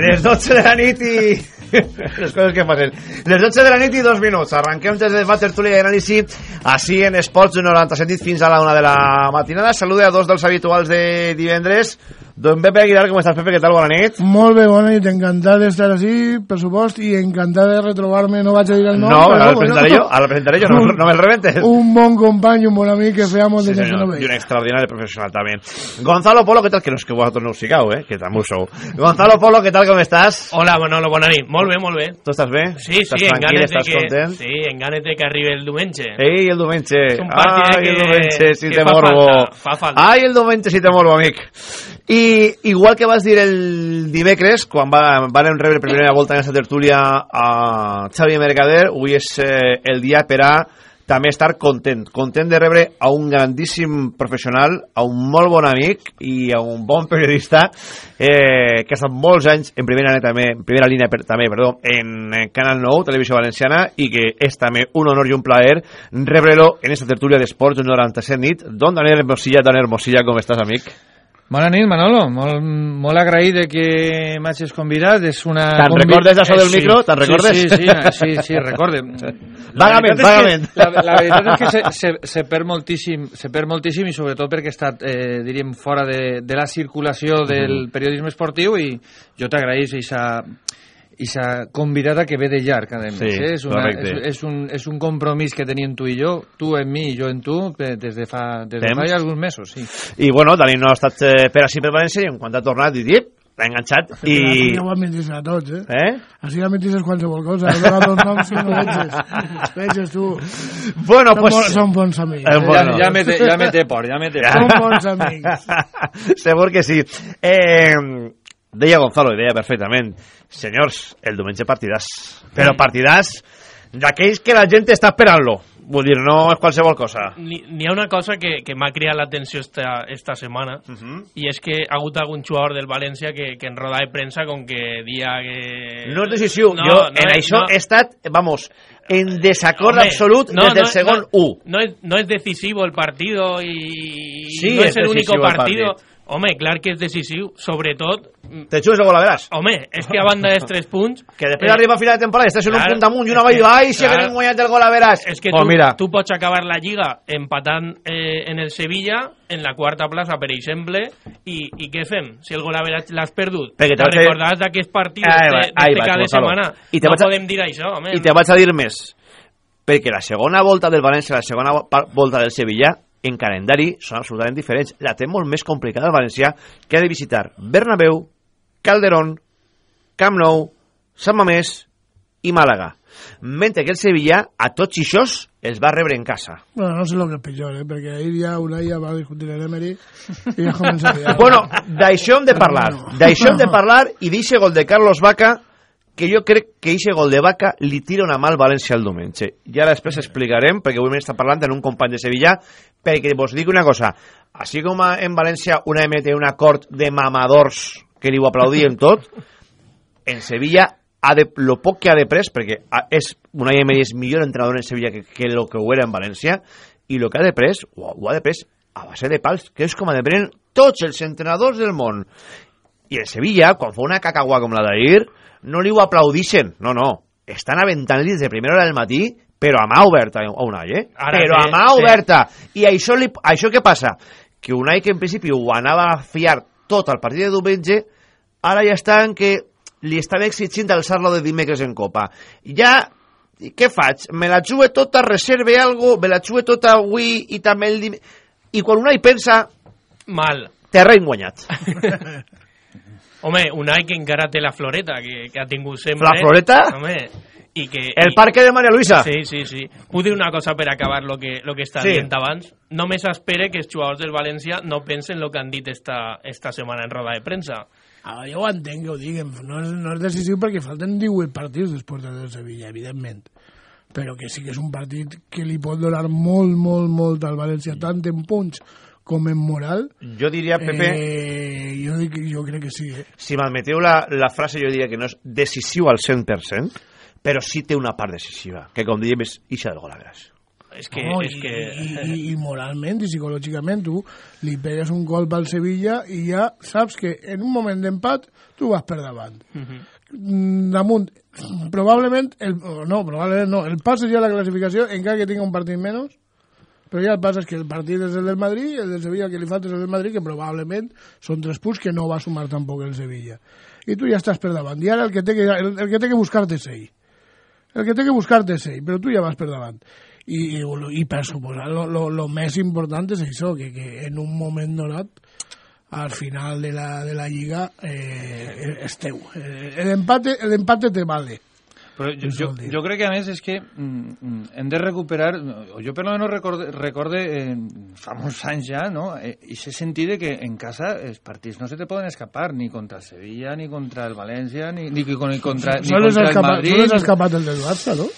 [SPEAKER 1] Les 12 de la nit i... Les coses que passen. Les 12 de la nit i dos minuts. Arranquem des de debat, tertúlia i anàlisi així en Esports 97 nit fins a la una de la matinada. Salude a dos dels habituals de divendres. Don Pepe Aguilar, com estàs, Pepe? Què tal? Bona nit.
[SPEAKER 11] Molt bé, bona nit. Encantat d'estar així, per supost, i encantat de retrobar-me. No vaig a dir el nom,
[SPEAKER 1] No,
[SPEAKER 11] però
[SPEAKER 1] ara el presentaré jo, ara el presentaré jo, no, me- no me'l rebentes.
[SPEAKER 11] Un bon company, un bon amic que feia molt
[SPEAKER 1] Sí,
[SPEAKER 11] de temps que
[SPEAKER 1] un
[SPEAKER 11] veia.
[SPEAKER 1] extraordinario profesional también. Gonzalo Polo, ¿qué tal? Que no es que vosotros no us sigueu, eh? Que també sou. Gonzalo Polo, ¿qué tal? Com estàs?
[SPEAKER 12] Hola, Manolo, bona nit. Molt bé, molt bé.
[SPEAKER 1] Tu estàs bé?
[SPEAKER 12] Sí,
[SPEAKER 1] Estàs
[SPEAKER 12] sí, en ganes,
[SPEAKER 1] estàs
[SPEAKER 12] que,
[SPEAKER 1] content?
[SPEAKER 12] sí, en ganes de que arribi el diumenge.
[SPEAKER 1] Ei, el diumenge.
[SPEAKER 12] És un partit
[SPEAKER 1] Ai,
[SPEAKER 12] que-
[SPEAKER 1] el diumenge, si
[SPEAKER 12] que
[SPEAKER 1] te
[SPEAKER 12] fa
[SPEAKER 1] morbo.
[SPEAKER 12] falta, fa falta.
[SPEAKER 1] Ai, el diumenge, si te morbo, amic. I igual que vas dir el dimecres, quan va, van rebre primera volta en aquesta tertúlia a Xavi Mercader, avui és eh, el dia per a també estar content, content de rebre a un grandíssim professional, a un molt bon amic i a un bon periodista eh, que ha estat molts anys en primera, també, en primera línia per, també perdó, en Canal 9, Televisió Valenciana i que és també un honor i un plaer rebre-lo en esta tertúlia d'Esports 97 nit. Don Daniel Hermosilla, Daniel Hermosilla, com estàs, amic?
[SPEAKER 13] Bona nit, Manolo. Molt, molt agraït de que m'hagis convidat. És una...
[SPEAKER 1] Te'n
[SPEAKER 13] convi-
[SPEAKER 1] recordes d'això del
[SPEAKER 13] Eh, sí.
[SPEAKER 1] micro? Te'n recordes?
[SPEAKER 13] Sí, sí, sí, sí, sí recorde.
[SPEAKER 1] Vagament,
[SPEAKER 13] és que-
[SPEAKER 1] vagament.
[SPEAKER 13] La, la veritat és que se, se, se, perd moltíssim, se perd moltíssim i sobretot perquè he estat, eh, diríem, fora de, de la circulació del periodisme esportiu i jo t'agraïs aquesta ixa convidada que ve de llarg, a més.
[SPEAKER 1] Sí,
[SPEAKER 13] eh? és, una,
[SPEAKER 1] correcte.
[SPEAKER 13] és, és, un, és un compromís que teníem tu i jo, tu en mi i jo en tu, eh, des de fa, des de fa ja alguns mesos, sí.
[SPEAKER 1] I bueno, Dani no ha estat eh, per així per València i en quan ha tornat, i dit, l'ha enganxat i...
[SPEAKER 11] I... Ja ho admetis a tots, eh?
[SPEAKER 1] Eh?
[SPEAKER 11] Així admetis qualsevol cosa. He donat dos noms que no veges. Veges tu.
[SPEAKER 1] Bueno,
[SPEAKER 11] Som
[SPEAKER 1] pues-
[SPEAKER 11] bo- Som bons amics.
[SPEAKER 1] Eh,
[SPEAKER 11] eh?
[SPEAKER 1] bueno.
[SPEAKER 13] Ja me té, ja me té por, ja me té por.
[SPEAKER 11] Som bons amics.
[SPEAKER 1] Segur que sí. Eh, deia Gonzalo, deia perfectament, senyors, el diumenge partidàs. Però partidàs d'aquells que la gent està esperant-lo. Vull dir, no és qualsevol cosa.
[SPEAKER 12] N'hi ha una cosa que, que m'ha cridat l'atenció esta, esta setmana i és que ha hagut algun jugador del València que, que en roda de premsa com que dia que...
[SPEAKER 1] No és decisiu. jo en això he estat, vamos, en desacord
[SPEAKER 12] Home,
[SPEAKER 1] absolut
[SPEAKER 12] no,
[SPEAKER 1] des del
[SPEAKER 12] no,
[SPEAKER 1] segon
[SPEAKER 12] no,
[SPEAKER 1] 1.
[SPEAKER 12] No es, no es decisivo el partido y
[SPEAKER 1] Sí,
[SPEAKER 12] no
[SPEAKER 1] es
[SPEAKER 12] es el único
[SPEAKER 1] el
[SPEAKER 12] partido. Home, clar que és decisiu, sobretot...
[SPEAKER 1] Te xues el gol a veràs.
[SPEAKER 12] Home, és que a banda dels tres punts...
[SPEAKER 1] Que després arriba a final de temporada i estàs en un punt damunt i una avall,
[SPEAKER 12] que-
[SPEAKER 1] ai, si
[SPEAKER 12] clar,
[SPEAKER 1] haguem guanyat el gol a veràs.
[SPEAKER 12] És que
[SPEAKER 1] Pues
[SPEAKER 12] tu,
[SPEAKER 1] mira.
[SPEAKER 12] tu pots acabar la Lliga empatant eh, en el Sevilla en la quarta plaça, per exemple, i, i què fem? Si el gol l'has perdut,
[SPEAKER 1] Perquè te a
[SPEAKER 12] recordaràs d'aquest partit
[SPEAKER 1] va,
[SPEAKER 12] cada
[SPEAKER 1] Gonzalo.
[SPEAKER 12] setmana.
[SPEAKER 1] I te
[SPEAKER 12] no
[SPEAKER 1] vaig a-
[SPEAKER 12] podem dir això, home.
[SPEAKER 1] I te vaig a dir més, perquè la segona volta del València i la segona volta del Sevilla en calendari són absolutament diferents. La té molt més complicada el València, que ha de visitar Bernabéu, Calderón, Camp Nou, Sant Mamés i Màlaga. Mentre que el Sevilla, a tots i xos, els va rebre en casa.
[SPEAKER 11] Bueno, no sé lo que és pitjor, eh? perquè ahir ja una ja va discutir el Emery i ja començaria.
[SPEAKER 1] Bueno, d'això hem de parlar. D'això hem de parlar i d'eixe gol de Carlos Vaca que jo crec que eixe gol de Vaca li tira una mà al València el diumenge. I ara després explicarem, perquè avui m'està parlant en un company de Sevilla, perquè vos dic una cosa, així com en València una M té un acord de mamadors que li ho aplaudien tot, en Sevilla ha de, lo poc que ha de pres, perquè ha- és, Unai Emery és millor entrenador en Sevilla que, que lo que ho era en València, i lo que ha de pres, ho, ho ha de pres a base de pals, que és com a de prenen tots els entrenadors del món. I el Sevilla, quan fa una cacagua com la d'ahir, no li ho aplaudixen, no, no. Estan aventant-li des de primera hora del matí, però a mà oberta, a Unai, eh?
[SPEAKER 12] Ara
[SPEAKER 1] però
[SPEAKER 12] sí,
[SPEAKER 1] a mà
[SPEAKER 12] sí.
[SPEAKER 1] oberta. I això, li, això què passa? Que Unai, que en principi ho anava a fiar tot al partit de diumenge, ara ja està en que li estava exigint alçar-lo de dimecres en Copa. Ja, i què faig? Me la jugue tota, reserve algo, me la jugue tota avui i també el dimecres... I quan Unai pensa...
[SPEAKER 12] Mal.
[SPEAKER 1] Terreny guanyat.
[SPEAKER 12] Home, Unai que encara té la floreta, que, que ha tingut sempre...
[SPEAKER 1] La floreta?
[SPEAKER 12] Home, i que...
[SPEAKER 1] El
[SPEAKER 12] i-
[SPEAKER 1] parque de Maria Luisa.
[SPEAKER 12] Sí, sí, sí. Puc dir una cosa per acabar lo que, lo que està
[SPEAKER 1] Sí.
[SPEAKER 12] dient abans? Només espere que els jugadors del València no pensen lo que han dit esta, esta setmana en roda de premsa.
[SPEAKER 11] Ah, jo ho entenc que ho diguin, no és, no és decisiu perquè falten 18 partits després del Sevilla, evidentment. Però que sí que és un partit que li pot donar molt, molt, molt al València, tant en punts com en moral.
[SPEAKER 1] Jo diria, Pepe...
[SPEAKER 11] Eh, jo, dic, jo crec que sí, eh?
[SPEAKER 1] Si m'admeteu la, la frase, jo diria que no és decisiu al 100%, però sí té una part decisiva, que com diem és ixa del gol a veràs.
[SPEAKER 12] És que...
[SPEAKER 11] No,
[SPEAKER 12] és
[SPEAKER 11] i,
[SPEAKER 12] que...
[SPEAKER 11] i, i, I moralment i psicològicament tu li pegues un gol pel Sevilla i ja saps que en un moment d'empat tu vas per davant. Mm, damunt, probablement, el, no, probablement no, el pas seria la classificació encara que tinga un partit menys, però ja el pas és que el partit és el del Madrid, el del Sevilla que li falta és el del Madrid, que probablement són tres punts que no va sumar tampoc el Sevilla. I tu ja estàs per davant. I ara el que té que, el, el que, té que buscar-te és ell. El que té que buscar-te és ell, però tu ja vas per davant. I, i, i per suposar, lo, lo, lo més important és això, que, que en un moment donat, al final de la, de la lliga, eh, és teu. Eh, l'empate te vale.
[SPEAKER 13] Però jo, jo, jo crec que a més és que mm, mm, hem de recuperar, o jo per almenys recorde, recorde eh, fa molts anys ja, no? Eh, I s'he sentit que en casa els partits no se te poden escapar ni contra el Sevilla, ni contra el València, ni, ni, ni contra, ni
[SPEAKER 11] Solo
[SPEAKER 13] contra el
[SPEAKER 11] escapat,
[SPEAKER 13] Madrid.
[SPEAKER 11] solo s'ha escapat el del Barça, no?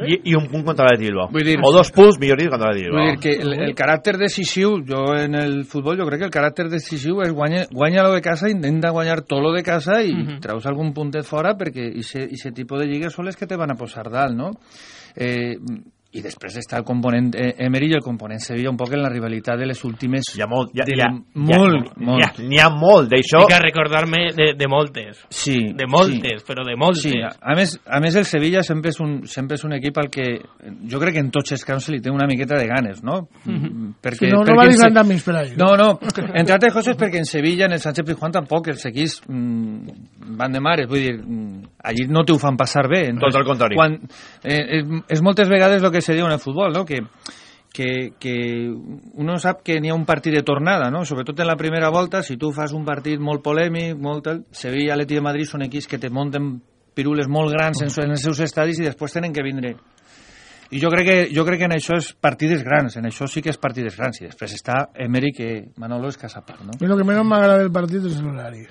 [SPEAKER 1] I, I un punt contra l'Atleti Bilbao.
[SPEAKER 13] Vull dir-
[SPEAKER 1] o dos punts, millor dit, contra l'Atleti
[SPEAKER 13] Vull
[SPEAKER 1] Bilbao.
[SPEAKER 13] dir que el, el caràcter decisiu, jo en el futbol, jo crec que el caràcter decisiu és guanya, guanya lo de casa, intenta guanyar tot lo de casa i
[SPEAKER 12] Mhm.
[SPEAKER 13] treus algun puntet fora perquè aquest tipus de lligues són les que te van a posar dalt, no? Eh, i després està el component eh, Emery i el component Sevilla un poc en la rivalitat de les últimes...
[SPEAKER 1] Hi ha molt, hi ha,
[SPEAKER 13] de
[SPEAKER 1] hi ha,
[SPEAKER 13] molt,
[SPEAKER 1] hi ha,
[SPEAKER 13] molt.
[SPEAKER 1] N'hi ha, ha molt d'això.
[SPEAKER 12] Tinc que recordar-me de, de moltes.
[SPEAKER 13] Sí,
[SPEAKER 12] De moltes, però de moltes.
[SPEAKER 13] Sí, a a més, a més el Sevilla sempre és, un, sempre és un equip al que jo crec que en tots els camps se li té una miqueta de ganes, no?
[SPEAKER 12] Mhm.
[SPEAKER 13] Perquè,
[SPEAKER 11] Si no, no
[SPEAKER 13] perquè
[SPEAKER 11] va
[SPEAKER 13] en
[SPEAKER 11] dir
[SPEAKER 13] Se-
[SPEAKER 11] més per ahí.
[SPEAKER 13] No, no, entre altres coses perquè en Sevilla, en el Sánchez Pizjuán tampoc els equips mm, van de mares, vull dir, mm, allí no t'ho fan passar bé.
[SPEAKER 1] Tot el contrari.
[SPEAKER 13] Quan, eh, és, és moltes vegades el que se diu en el futbol, no? que que, que uno sap que n'hi ha un partit de tornada, no? sobretot en la primera volta, si tu fas un partit molt polèmic, molt tal, Sevilla, Atleti de Madrid són equips que te munten pirules molt grans en, en els seus estadis i després tenen que vindre i jo crec, que, jo crec que en això és partides grans, en això sí que és partides grans, i després està Emery, que Manolo és casa part, no?
[SPEAKER 11] Mi el que menys m'agrada del partit és l'horari.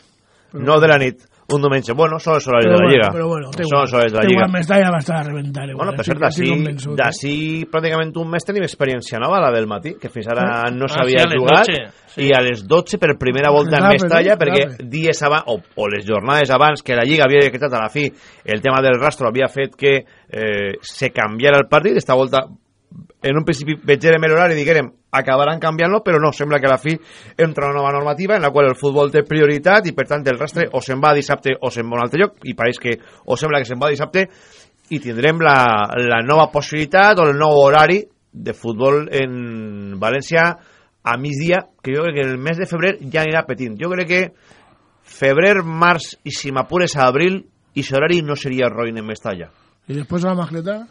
[SPEAKER 1] No de la nit, un diumenge. Bueno, són els horaris
[SPEAKER 11] Però
[SPEAKER 1] de la Lliga.
[SPEAKER 11] però bueno, té
[SPEAKER 1] són
[SPEAKER 11] igual.
[SPEAKER 1] els horaris de la Lliga.
[SPEAKER 11] igual, Mestalla va estar a rebentar. igual,
[SPEAKER 1] Bueno, per cert, d'ací d'ací pràcticament un mes tenim experiència nova, la del matí, que fins ara no
[SPEAKER 12] Ah,
[SPEAKER 1] s'havia
[SPEAKER 12] sí, a les
[SPEAKER 1] jugat,
[SPEAKER 12] 12, sí.
[SPEAKER 1] i a les 12 per primera volta en Mestalla,
[SPEAKER 11] no?
[SPEAKER 1] perquè dies abans, o, o les jornades abans que la Lliga havia decretat a la fi el tema del rastro havia fet que eh, se canviara el partit, esta volta en un principi vegérem l'horari i diguérem acabaran canviant-lo, però no, sembla que a la fi entra una nova normativa en la qual el futbol té prioritat i per tant el rastre o se'n va dissabte o se'n va a un altre lloc i pareix que o sembla que se'n va dissabte i tindrem la, la nova possibilitat o el nou horari de futbol en València a migdia, que jo crec que el mes de febrer ja anirà petint. Jo crec que febrer, març i si m'apures a abril, i horari no seria roïn en Mestalla.
[SPEAKER 11] Y después a la magleta.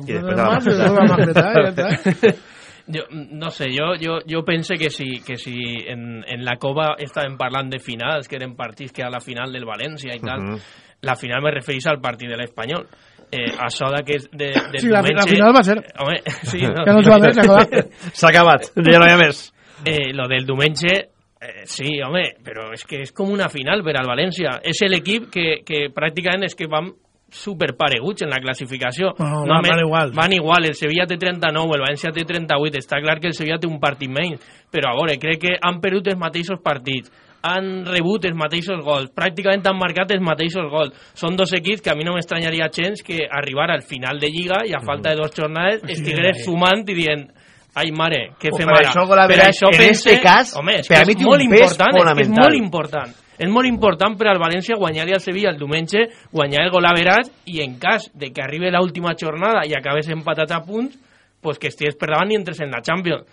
[SPEAKER 1] I després a la
[SPEAKER 11] a la ya está.
[SPEAKER 12] Jo, no sé, jo, jo, jo pense que si, que si en, en la Cova estàvem parlant de finals, que eren partits que era la final del València i tal,
[SPEAKER 11] Mhm.
[SPEAKER 12] la final me referís al partit de l'Espanyol. Eh, això de que és de, del
[SPEAKER 11] Sí, la- la
[SPEAKER 12] diumenge...
[SPEAKER 11] final va ser.
[SPEAKER 12] Home, sí,
[SPEAKER 11] Que no s'ho va dir, s'ha acabat.
[SPEAKER 1] S'ha acabat, ja no hi ha més.
[SPEAKER 12] Eh, lo del diumenge, eh, sí, home, però és que és com una final per al València. És l'equip que, que pràcticament és que vam superpareguts en la classificació.
[SPEAKER 11] No, van igual.
[SPEAKER 12] Van igual, el Sevilla té 39, el València té 38, està clar que el Sevilla té un partit menys, però a veure, crec que han perdut els mateixos partits, han rebut els mateixos gols, pràcticament han marcat els mateixos gols. Són dos equips que a mi no m'estranyaria gens que arribar al final de Lliga i a falta de dos jornades estigués sumant i dient ai mare, què fem ara?
[SPEAKER 1] això
[SPEAKER 12] Per això
[SPEAKER 1] en
[SPEAKER 12] pense-
[SPEAKER 1] este cas,
[SPEAKER 12] home, és
[SPEAKER 1] per
[SPEAKER 12] que
[SPEAKER 1] a mi
[SPEAKER 12] és
[SPEAKER 1] un
[SPEAKER 12] molt
[SPEAKER 1] pes
[SPEAKER 12] important, és que és molt important. És molt important per al València guanyar-li al Sevilla el diumenge, guanyar el gol a Verat i en cas de que arribi l'última jornada i acabes empatat a punts, pues que estigues per davant i entres en la Champions.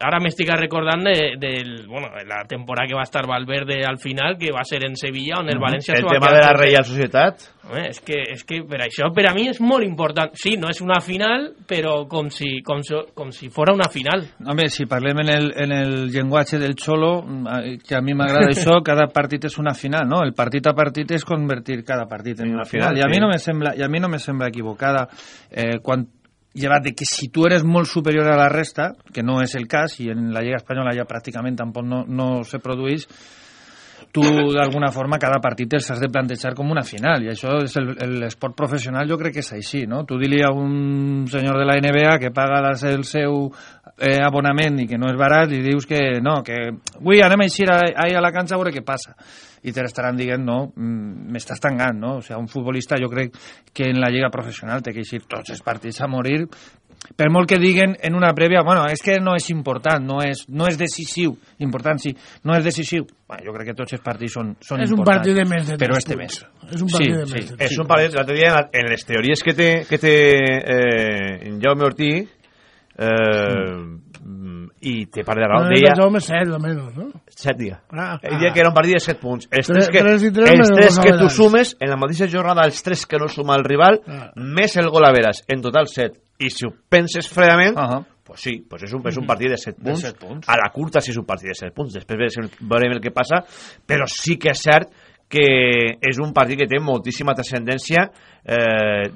[SPEAKER 12] Ara m'estic recordant de, del, bueno, de la temporada que va estar Valverde al final, que va ser en Sevilla, on el València
[SPEAKER 1] El tema de la Reial Societat.
[SPEAKER 12] Home, és que, és que per això per a mi és molt important. Sí, no és una final, però com si, com si, com si fora una final.
[SPEAKER 13] Home, si parlem en el, en el llenguatge del Xolo, mm, que a mi m'agrada això, cada partit és una final, no? El partit a partit és convertir cada partit en una final. I a mi no me sembla, i a mi no me sembla equivocada eh, quan llevat de que si tu eres molt superior a la resta, que no és el cas, i en la Lliga Espanyola ja pràcticament tampoc no, no se produeix, tu d'alguna forma cada partit els has de plantejar com una final i això és l'esport professional jo crec que és així, no? Tu dili a un senyor de la NBA que paga el seu eh, abonament i que no és barat i dius que no, que avui anem a eixir a la canxa a veure què passa i te l'estaran dient, no, mm, m'estàs tangant, no? O sigui, un futbolista jo crec que en la lliga professional té que eixir tots els partits a morir per molt que diguen en una prèvia, bueno, és que no és important, no és, no és decisiu, important sí, no és decisiu. Bueno, jo crec que tots els partits són, són
[SPEAKER 11] És un
[SPEAKER 13] importants.
[SPEAKER 11] partit de més de
[SPEAKER 13] Però este
[SPEAKER 11] punts.
[SPEAKER 13] més.
[SPEAKER 11] És un partit de
[SPEAKER 13] sí,
[SPEAKER 11] més
[SPEAKER 13] sí,
[SPEAKER 11] de
[SPEAKER 1] És un partit, l'altre dia, en les teories que té, que té eh, en Jaume Ortí, eh, i té part de raó,
[SPEAKER 11] No,
[SPEAKER 1] deia...
[SPEAKER 11] el Jaume set, almenys, no?
[SPEAKER 1] Set dies.
[SPEAKER 11] Ah,
[SPEAKER 1] Ell deia que era un partit de 7 punts. Els
[SPEAKER 11] Tres-
[SPEAKER 1] tres, que,
[SPEAKER 11] tres i tres
[SPEAKER 1] els
[SPEAKER 11] menos
[SPEAKER 1] tres
[SPEAKER 11] los
[SPEAKER 1] que tu sumes, en la mateixa jornada, els tres que no suma el rival,
[SPEAKER 11] Ah.
[SPEAKER 1] més el gol a veres, en total 7. I si ho penses fredament,
[SPEAKER 13] uh -huh.
[SPEAKER 1] pues sí, pues és un, és un partit de 7
[SPEAKER 13] De
[SPEAKER 1] punts.
[SPEAKER 13] set punts.
[SPEAKER 1] A la curta sí és un partit de 7 punts. Després veurem- veurem el que passa, però sí que és cert que és un partit que té moltíssima transcendència eh,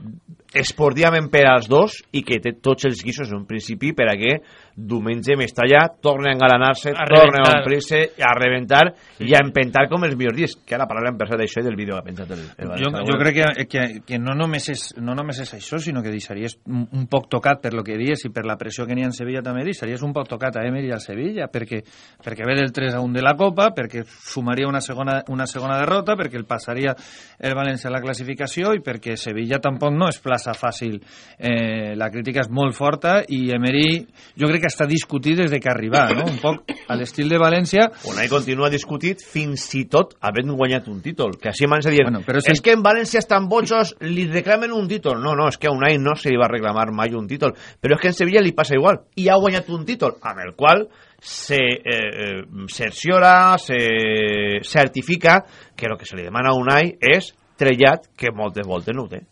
[SPEAKER 1] esportivament per als dos i que té tots els guissos en un principi per a que diumenge Mestalla torni a engalanar-se,
[SPEAKER 12] A
[SPEAKER 1] torni a omplir-se, a reventar i a empentar com els millors dies. Que ara parlarem per d'això i del vídeo que ha penjat el, el
[SPEAKER 13] Jo, jo crec que, que, que no, només és, no només és això, sinó que deixaries un, un poc tocat per lo que dies i per la pressió que n'hi ha en Sevilla també deixaries un poc tocat a Emery i al Sevilla perquè, perquè ve del 3 a 1 de la Copa, perquè sumaria una segona, una segona derrota, perquè el passaria el València a la classificació i perquè Sevilla tampoc no és plaça fàcil. Eh, la crítica és molt forta i Emery jo crec que està discutit des de que arriba, no? un poc a l'estil de València
[SPEAKER 1] Unai continua discutit fins i tot havent guanyat un títol. Que així m'han de dir,
[SPEAKER 13] Bueno, però
[SPEAKER 1] és,
[SPEAKER 13] és el-
[SPEAKER 1] que en València estan botxos, li reclamen un títol. No, no, és que a Unai no se li va reclamar mai un títol. Però és que en Sevilla li passa igual. I ha guanyat un títol, amb el qual se eh, eh, cerciora, se certifica que el que se li demana a Unai és trellat que moltes voltes no ho té.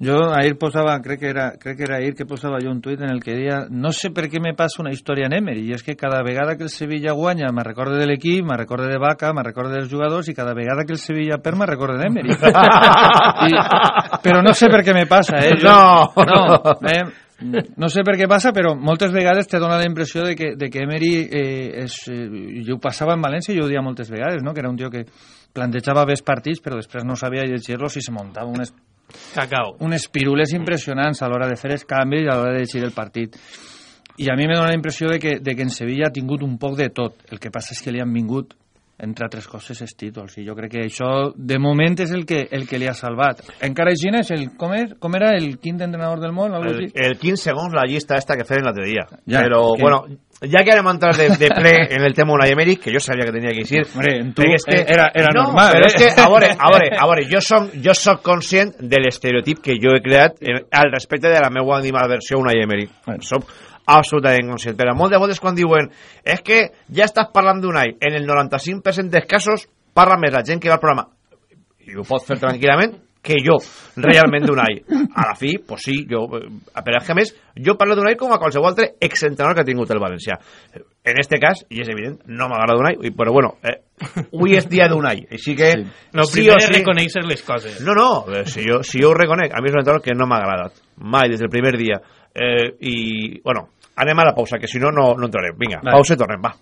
[SPEAKER 13] Jo ahir posava, crec que era, crec que era ahir que posava jo un tuit en el que deia no sé per què me passa una història en Emery i és que cada vegada que el Sevilla guanya me recorde de l'equip, me recorde de Vaca, me recorde dels jugadors i cada vegada que el Sevilla perd me recorde d'Emery. I, però no sé per què me passa, eh? Jo,
[SPEAKER 1] No.
[SPEAKER 13] no, eh? No sé per què passa, però moltes vegades te dona la impressió de que, de que Emery eh, és, eh, jo ho passava en València i jo ho dia moltes vegades, no? que era un tio que plantejava bé els partits però després no sabia llegir-los i se muntava unes
[SPEAKER 12] Cacao.
[SPEAKER 13] unes pirules impressionants a l'hora de fer els canvis i a l'hora de llegir el partit. I a mi me dona la impressió de que, de que en Sevilla ha tingut un poc de tot. El que passa és que li han vingut entre altres coses, els títols. I jo crec que això, de moment, és el que, el que li ha salvat. Encara així és el, com, és, com era el quint entrenador del món?
[SPEAKER 1] El, el 15 segons la llista esta que feien l'altre dia.
[SPEAKER 13] Ja,
[SPEAKER 1] Però,
[SPEAKER 13] que-
[SPEAKER 1] bueno, ja que a entrar de, de ple en el tema Unai Emery, que jo sabia que tenia que ir.
[SPEAKER 13] Hombre,
[SPEAKER 1] perquè és que,
[SPEAKER 13] era- era
[SPEAKER 1] no,
[SPEAKER 13] normal,
[SPEAKER 1] Però
[SPEAKER 13] eh?
[SPEAKER 1] és que, a veure, a veure, a veure jo, som, jo soc conscient de l'estereotip que jo he creat en, al respecte de la meva animadversió a Unai Emery. Soc absolutament conscient. Però molt de vegades quan diuen és que ja estàs parlant d'Unai, en el 95% dels casos parla més la gent que va al programa i ho pot fer tranquil·lament que jo, realment d'Unai. A la fi, pues sí, jo, eh, però és que a més, jo parlo d'Unai com a qualsevol altre exentrenador que ha tingut el València. En este cas, i és evident, no m'agrada Unai, però bueno, eh, avui és dia d'Unai, així que... Sí.
[SPEAKER 12] No,
[SPEAKER 1] sí
[SPEAKER 12] primer
[SPEAKER 1] o
[SPEAKER 12] és
[SPEAKER 1] sí,
[SPEAKER 12] reconèixer les coses.
[SPEAKER 1] no, no, eh, si jo, si jo ho reconec, a mi és un entrenador que no m'ha agradat, mai, des del primer dia. Eh, I, bueno, anem a la pausa, que si no, no, no entrarem. Vinga,
[SPEAKER 7] Vale.
[SPEAKER 1] pausa i tornem, va.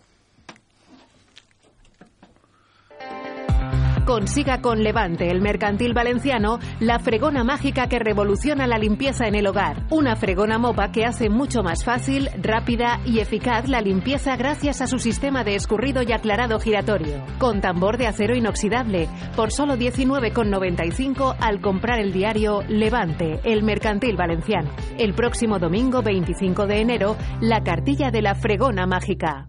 [SPEAKER 7] Consiga con Levante, el mercantil valenciano, la fregona mágica que revoluciona la limpieza en el hogar. Una fregona mopa que hace mucho más fácil, rápida y eficaz la limpieza gracias a su sistema de escurrido y aclarado giratorio. Con tambor de acero inoxidable, por solo 19,95 al comprar el diario Levante, el mercantil valenciano. El próximo domingo 25 de enero, la cartilla de la fregona mágica.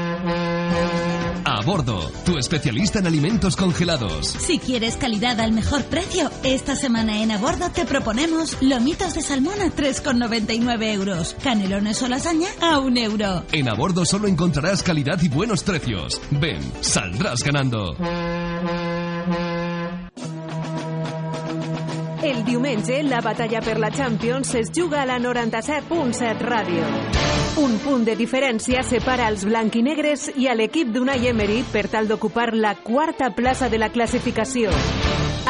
[SPEAKER 14] A bordo, tu especialista en alimentos congelados.
[SPEAKER 15] Si quieres calidad al mejor precio, esta semana en A Bordo te proponemos lomitos de salmón a 3,99 euros, canelones o lasaña a 1 euro.
[SPEAKER 14] En a bordo solo encontrarás calidad y buenos precios. Ven, saldrás ganando.
[SPEAKER 7] El diumenge, la batalla per la Champions es juga a la 97.7 Ràdio. Un punt de diferència separa els blanquinegres i a l'equip d'Unai Emery per tal d'ocupar la quarta plaça de la classificació.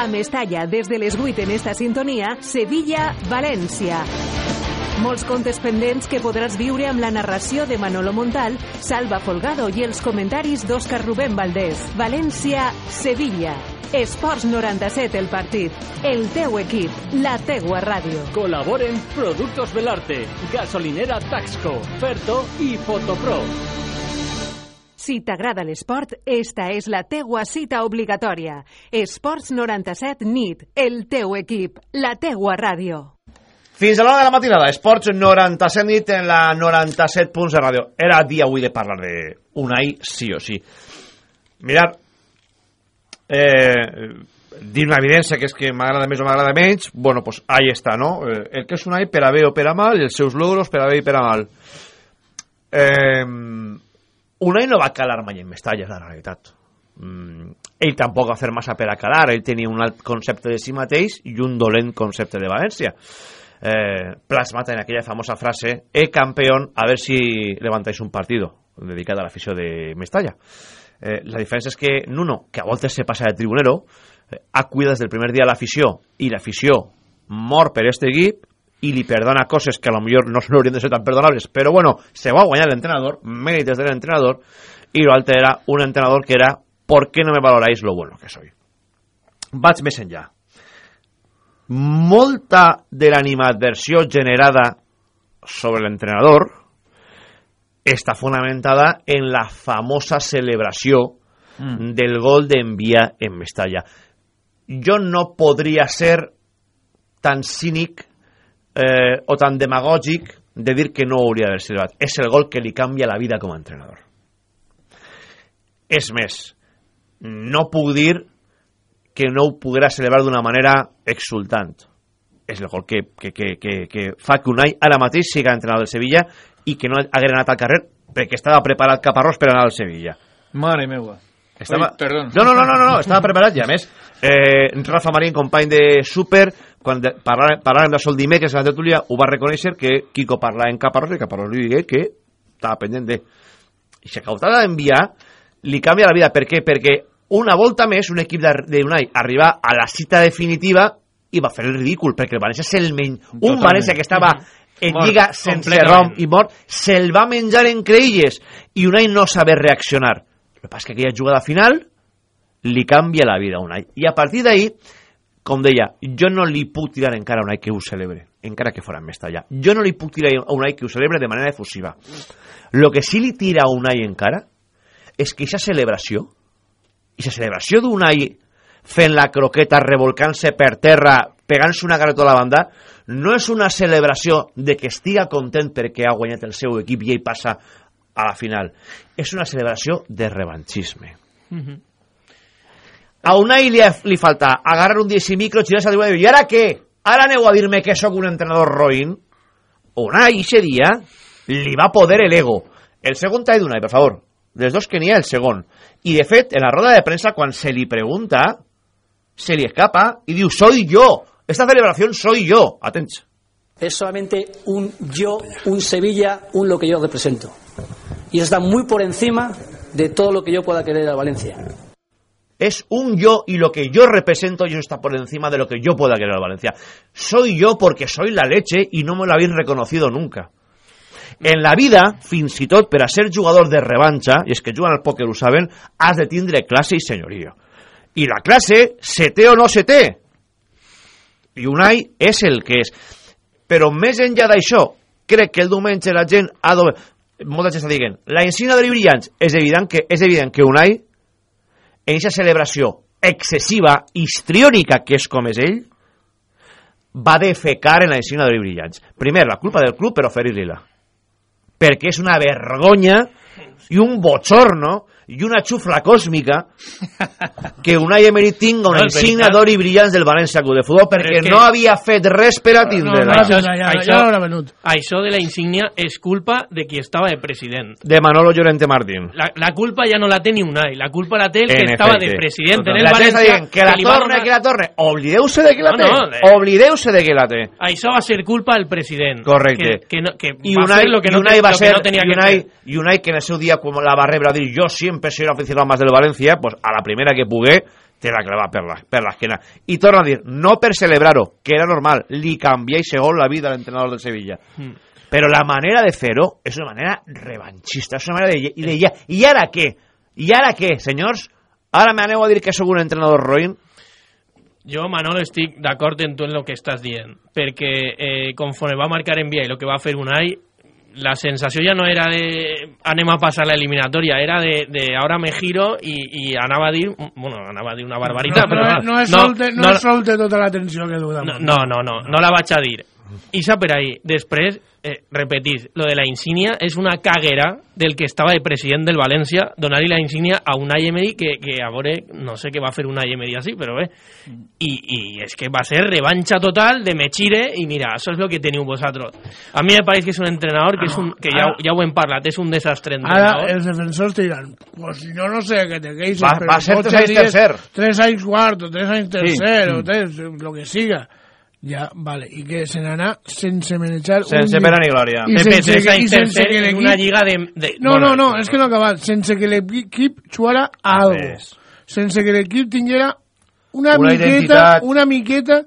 [SPEAKER 7] A Mestalla, des de les 8 en esta sintonia, Sevilla-València. Molts contes pendents que podràs viure amb la narració de Manolo Montal, Salva Folgado i els comentaris d'Òscar Rubén Valdés. València-Sevilla. Esports 97 el partit. El teu equip, la teua ràdio.
[SPEAKER 8] Colaboren Productos Belarte, Gasolinera Taxco, Ferto i Fotopro.
[SPEAKER 7] Si t'agrada l'esport, esta és la teua cita obligatòria. Esports 97 NIT, el teu equip, la teua ràdio.
[SPEAKER 1] Fins a l'hora de la matinada, Esports 97 nit en la 97 punts de ràdio. Era dia avui de parlar de Unai, sí o sí. Mirar, eh, dir una evidència que és que m'agrada més o m'agrada menys, bueno, pues ahí està, no? Eh, el que és Unai per a bé o per a mal, els seus logros per a bé i per a mal. Eh, Unai no va calar mai en Mestalla, és la realitat. Mm, ell tampoc va fer massa per a calar, ell tenia un alt concepte de si mateix i un dolent concepte de València. Eh, plasmat en aquella famosa frase e campeón, a ver si levantáis un partido dedicat a l'afició de Mestalla. Eh, la diferència és que Nuno, que a voltes se passa de tribunero, eh, ha cuidat del primer dia l'afició i l'afició mor per este equip i li perdona coses que a lo millor no haurien de ser tan perdonables, però bueno, se va guanyar l'entrenador, mérites de l'entrenador, i l'altre era un entrenador que era ¿por qué no me valoráis lo bueno que soy? Vaig més enllà. Molta de l'animadversió generada sobre l'entrenador està fonamentada en la famosa celebració mm. del gol d'envia en Mestalla. Jo no podria ser tan cínic eh, o tan demagògic de dir que no hauria d'haver celebrat. És el gol que li canvia la vida com a entrenador. És més, no puc dir que no ho poguera celebrar d'una manera exultant. És el gol que, que, que, que, que fa que Unai ara mateix siga entrenador del Sevilla i que no haguera anat al carrer perquè estava preparat Caparrós per anar al Sevilla.
[SPEAKER 13] Mare meua.
[SPEAKER 1] Estava...
[SPEAKER 13] Oi, perdó.
[SPEAKER 1] No, no, no, no, no, estava preparat i a més eh, Rafa Marín, company de Super quan de, parlàvem, parlàvem de Sol dimecres a la tertúlia ho va reconèixer que Kiko parlava en Caparrós i Caparrós li digué que estava pendent de i si acabava d'enviar li canvia la vida, per què? perquè una volta més un equip d'Unai arriba a la cita definitiva i va fer el ridícul, perquè el València és el menys un. València que estava en
[SPEAKER 13] Mort,
[SPEAKER 1] lliga sense rom i mort se'l va menjar entre elles i Unai no saber reaccionar El que passa que aquella jugada final li canvia la vida a Unai. I a partir d'ahir, com deia, jo no li puc tirar encara a Unai que ho celebre, encara que fora més allà. Jo no li puc tirar a Unai que ho celebre de manera efusiva. Lo que sí li tira a Unai encara és que aquesta celebració, aquesta celebració d'Unai fent la croqueta, revolcant-se per terra, pegant-se una garota a la banda, no és una celebració de que estiga content perquè ha guanyat el seu equip i ell passa a la final. És una celebració de revanchisme. A Unai li, li falta agarrar un 10 i micro, xirar-se al i dir, i ara què? Ara aneu a dir-me que sóc un entrenador roïn? Unai, ese dia, li va poder el ego. El segon tall d'Unai, per favor. Dels dos que n'hi ha, el segon. I, de fet, en la roda de premsa, quan se li pregunta, se li escapa i diu, soy yo. Esta celebración soy yo. Atents.
[SPEAKER 16] Es solamente un yo, un Sevilla, un lo que yo represento. Y está muy por encima de todo lo que yo pueda querer a Valencia.
[SPEAKER 1] Es un yo y lo que yo represento y eso está por encima de lo que yo pueda querer a Valencia. Soy yo porque soy la leche y no me lo habéis reconocido nunca. En la vida, fins i tot, per a ser jugador de revanxa, i és que juguen al pòquer ho saben, has de tindre classe i senyoria. I la classe, se té o no se té. I Unai és el que és. Però més enllà d'això, crec que el diumenge la gent ha de... Molta gent està dient, la insígnia de brillants és evident que, és evident que Unai, en aquesta celebració excessiva, histriònica, que és com és ell, va defecar en la insígnia de brillants. Primer, la culpa del club per oferir-li-la. Perquè és una vergonya i un bochorno i una xufla còsmica que Unai Emery tinga una
[SPEAKER 12] No, veritat.
[SPEAKER 1] d'or i brillants del València Club de Futbol perquè
[SPEAKER 12] que-
[SPEAKER 1] no havia fet res per a tindre-la.
[SPEAKER 12] això, això, això de la insígnia és culpa de qui estava de president.
[SPEAKER 1] De Manolo Llorente Martín.
[SPEAKER 12] La, la culpa ja no la té ni Unai, la culpa la té el que
[SPEAKER 1] En
[SPEAKER 12] estava
[SPEAKER 1] efecte.
[SPEAKER 12] de president en el
[SPEAKER 1] La
[SPEAKER 12] València.
[SPEAKER 1] dient que la
[SPEAKER 12] va
[SPEAKER 1] torne,
[SPEAKER 12] donar-
[SPEAKER 1] que la torne. Oblideu-se de que la
[SPEAKER 12] No,
[SPEAKER 1] té.
[SPEAKER 12] no, de-
[SPEAKER 1] Oblideu-se de que la té.
[SPEAKER 12] Això va ser culpa del president.
[SPEAKER 1] Correcte.
[SPEAKER 12] Que, que, no, que
[SPEAKER 1] I
[SPEAKER 12] va
[SPEAKER 1] Unai,
[SPEAKER 12] fer lo que no,
[SPEAKER 1] Unai va ser,
[SPEAKER 12] que no tenia
[SPEAKER 1] i
[SPEAKER 12] que
[SPEAKER 1] Unai,
[SPEAKER 12] fer.
[SPEAKER 1] i Unai que en el seu dia quan la va rebre a dir jo sempre seré aficionado más del València, pues a la primera que pugué te la clava per la, per. I torna a dir, no per que era normal, li canvià i segon la vida a l'entrenador del Sevilla.
[SPEAKER 12] Mm.
[SPEAKER 1] Però la manera de fer-ho és una manera revanxista, és una manera de... De, I ara què? I ara què, senyors? Ara m'aneu a dir que sóc un entrenador roïn?
[SPEAKER 12] Jo, Manolo, estic d'acord en tu en el que estàs dient, perquè eh, conforme va marcar en via i el que va fer Unai, la sensació ja no era de anem a passar la eliminatòria, era de, de ahora me giro i, i anava a dir, bueno, anava a dir una barbaritat,
[SPEAKER 11] no,
[SPEAKER 12] però
[SPEAKER 11] no, no, solte, no,
[SPEAKER 12] no,
[SPEAKER 11] és solte tota la tensió que du
[SPEAKER 12] no, no, no, no, no la vaig a dir. I sap per ahí. Després, eh, repetir, lo de la insignia es una caguera del que estaba de presidente del Valencia, donar la insignia a una Emery que, que ahora no sé qué va a hacer una Emery así, pero eh, y, y, es que va a ser revancha total de Mechire y mira, eso es lo que tenéis vosotros. A mí me parece que es un entrenador que, es un, que ya, ah. ya buen parlat, es un desastre entrenador.
[SPEAKER 11] Ahora, el defensor te dirán, pues si no, no sé, que tengáis...
[SPEAKER 1] Va, va a
[SPEAKER 11] ser
[SPEAKER 1] tres años.
[SPEAKER 11] Tres años cuarto, tres años
[SPEAKER 1] tercero,
[SPEAKER 11] mm. tres, lo que siga. Ja, vale, i que se n'anà sense manejar
[SPEAKER 1] Sense
[SPEAKER 11] un
[SPEAKER 1] pena ni glòria.
[SPEAKER 11] I
[SPEAKER 12] Pepe,
[SPEAKER 11] sense, que, i sense que
[SPEAKER 12] en
[SPEAKER 11] l'equip...
[SPEAKER 12] una lliga de... de
[SPEAKER 11] No, no, no, és que no ha acabat. Sense que l'equip jugara a algo. Sense que l'equip tinguera una,
[SPEAKER 1] Una
[SPEAKER 11] miqueta,
[SPEAKER 1] identitat.
[SPEAKER 11] una miqueta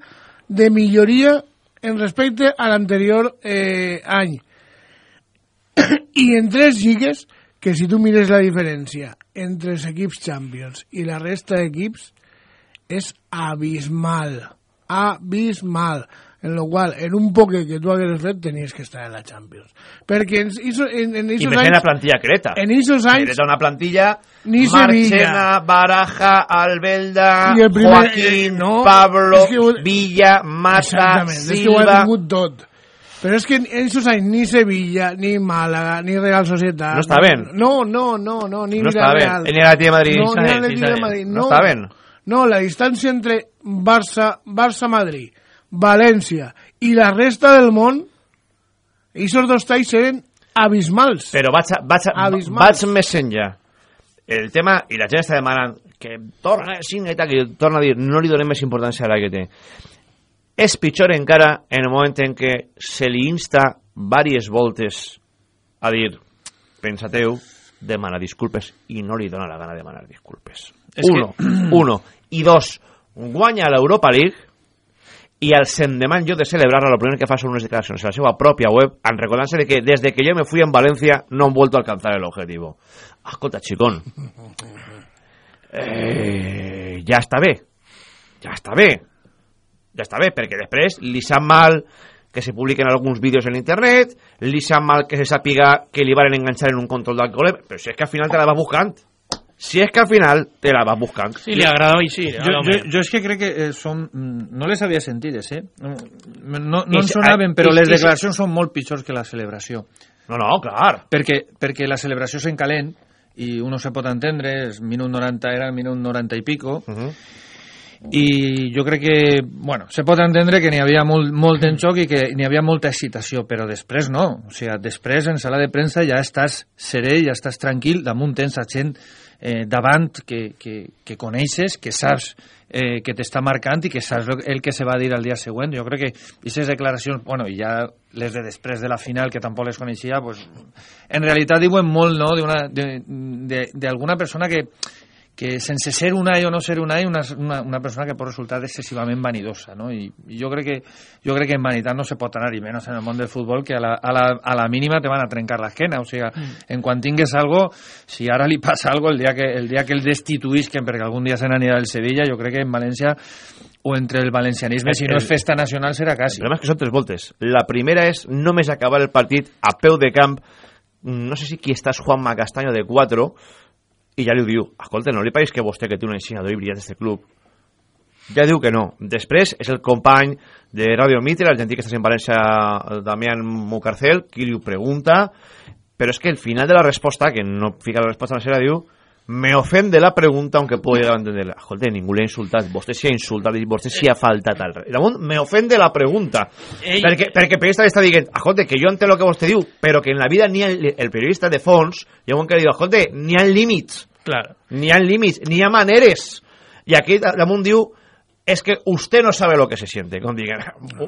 [SPEAKER 11] de milloria en respecte a l'anterior eh, any. I en tres lligues, que si tu mires la diferència entre els equips Champions i la resta d'equips, és abismal. Abismal. En lo qual, en un poc que tu hagués fet, tenies que estar en la Champions. Perquè en, iso- en, en
[SPEAKER 1] I
[SPEAKER 11] esos anys...
[SPEAKER 1] la plantilla creta.
[SPEAKER 11] En esos anys...
[SPEAKER 1] Creta una plantilla
[SPEAKER 11] Ni
[SPEAKER 1] Marchena,
[SPEAKER 11] Sevilla.
[SPEAKER 1] Baraja, Albelda,
[SPEAKER 11] I el primer-
[SPEAKER 1] Joaquín,
[SPEAKER 11] eh, no,
[SPEAKER 1] Pablo,
[SPEAKER 11] és que
[SPEAKER 1] Villa, Mata,
[SPEAKER 11] Exactament, és que ho ha
[SPEAKER 1] Silva...
[SPEAKER 11] tingut tot. Però és que en esos anys ni Sevilla, ni Màlaga, ni Real Societat...
[SPEAKER 1] No està ben.
[SPEAKER 11] No, no, no, no ni
[SPEAKER 1] No està ben.
[SPEAKER 11] Villarreal.
[SPEAKER 1] Ni l'Atleti de Madrid.
[SPEAKER 11] No, ni l'Atleti de. Madrid.
[SPEAKER 1] No
[SPEAKER 11] No,
[SPEAKER 1] està ben.
[SPEAKER 11] No, la distància entre Barça, Barça-Madrid, València i la resta del món, aquests dos talls eren abismals.
[SPEAKER 1] Però vaig, a, vaig, a,
[SPEAKER 11] Abismals.
[SPEAKER 1] vaig més enllà. El tema, i la gent està demanant que torna a cineta, que torna a dir, no li donem més importància a la que té. És pitjor encara en el moment en què se li insta diverses voltes a dir, pensateu, demana disculpes, i no li dona la gana de demanar disculpes.
[SPEAKER 13] És
[SPEAKER 1] uno, uno. I dos, guanya l'Europa League i el s'endemà jo de celebrar-la, el primer que fa són unes declaracions a la seva pròpia web, en recordant-se de que desde que yo me fui en Valencia no han vuelto a alcanzar el objetivo. Escolta, xicón, eh, ja està bé, ja està bé, ja està bé, perquè després li sap mal que se publiquen alguns vídeos en internet, li sap mal que se sàpiga que li van enganxar en un control d'alcohol, però si és que al final te la vas buscant. Si és que al final te la vas buscant.
[SPEAKER 12] Sí, li agradava i sí.
[SPEAKER 13] Jo, jo, jo és que crec que eh, són... mm, No les havia sentides, eh? No, no, no en sonaven, però
[SPEAKER 1] i-
[SPEAKER 13] les declaracions són molt pitjors que la celebració.
[SPEAKER 1] No, no, clar.
[SPEAKER 13] Perquè, perquè la celebració és en calent i uno se pot entendre, és minut 90, era minut 90 i pico,
[SPEAKER 1] Uh -huh.
[SPEAKER 13] i jo crec que, bueno, se pot entendre que n'hi havia molt, molt en xoc i que n'hi havia molta excitació, però després no. O sigui, després en sala de premsa ja estàs serè, ja estàs tranquil, damunt tens a gent eh, davant que, que, que coneixes, que saps eh, que t'està marcant i que saps el que se va dir al dia següent. Jo crec que aquestes declaracions, bueno, i ja les de després de la final, que tampoc les coneixia, pues, en realitat diuen molt no, d'alguna persona que, que sense ser un ai o no ser un ai, una, una, una persona que pot resultar excessivament vanidosa, no? I, i jo, crec que, jo crec que en vanitat no se pot anar, i menys en el món del futbol, que a la, a la, a la mínima te van a trencar l'esquena, o sigui, en quan tingues algo, si ara li passa algo, el dia que, el dia que el destituïsquen perquè algun dia se n'anirà del Sevilla, jo crec que en València o entre el valencianisme, si no és festa nacional, serà quasi.
[SPEAKER 1] El problema és que són tres voltes. La primera és només acabar el partit a peu de camp. No sé si qui estàs Juanma Castaño de 4 i ja li diu, escolta, no li paguis que vostè que té un ensenyador i brillant d'este club. Ja diu que no. Després és el company de Radio Mitre, l'argentí que està en València, Damián Mucarcel, qui li pregunta, però és que el final de la resposta, que no fica la resposta en la sèrie, diu me ofende la pregunta aunque puedo llegar a entenderla. Escolta, ningú l'ha insultat, vostè s'hi ha insultat i vostè s'hi ha faltat al rei. Damunt, me ofende la pregunta.
[SPEAKER 12] Ell-
[SPEAKER 1] Perquè, perquè el periodista li està dient, escolta, que jo entenc el que vostè diu, però que en la vida ni el periodista de fons, hi ha un que li diu, escolta, n'hi ha límits.
[SPEAKER 12] Claro.
[SPEAKER 1] N'hi ha límits, n'hi ha maneres. I aquí da- damunt diu, es que usted no sabe lo que se siente. Digan,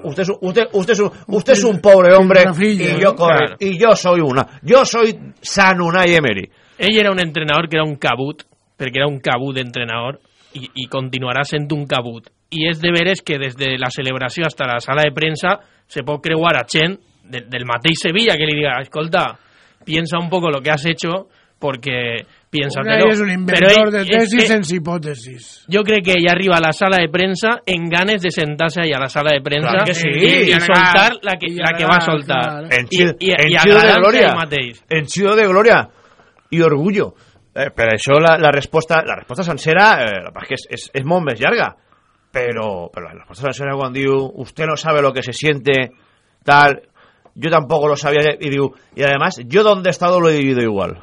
[SPEAKER 1] usted es, un- usted, usted es, un, usted es un pobre hombre y yo,
[SPEAKER 12] Claro.
[SPEAKER 1] y yo soy una. Yo soy San Unai Emery.
[SPEAKER 12] Ell era un entrenador que era un cabut, perquè era un cabut d'entrenador, i, i continuarà sent un cabut. I és de veres que des de la celebració fins a la sala de premsa se pot creuar a gent de, del mateix Sevilla que li diga, escolta, piensa un poco lo que has hecho, porque piénsatelo.
[SPEAKER 11] És un inventor de tesis
[SPEAKER 12] que-
[SPEAKER 11] sense hipòtesis.
[SPEAKER 12] jo crec que ella arriba a la sala de premsa en ganes de sentar-se ahí a la sala de premsa
[SPEAKER 1] Clar que sí.
[SPEAKER 12] I soltar la que, la que va soltar.
[SPEAKER 1] clar. En en xil de
[SPEAKER 12] mateix.
[SPEAKER 1] En Xido de Glòria i orgullo. Eh, per això la, la resposta la resposta sencera eh, la és que és, és, és molt més llarga però, però la resposta sencera quan diu usted no sabe lo que se siente tal yo tampoco lo sabía y diu y además yo donde he estado lo he vivido igual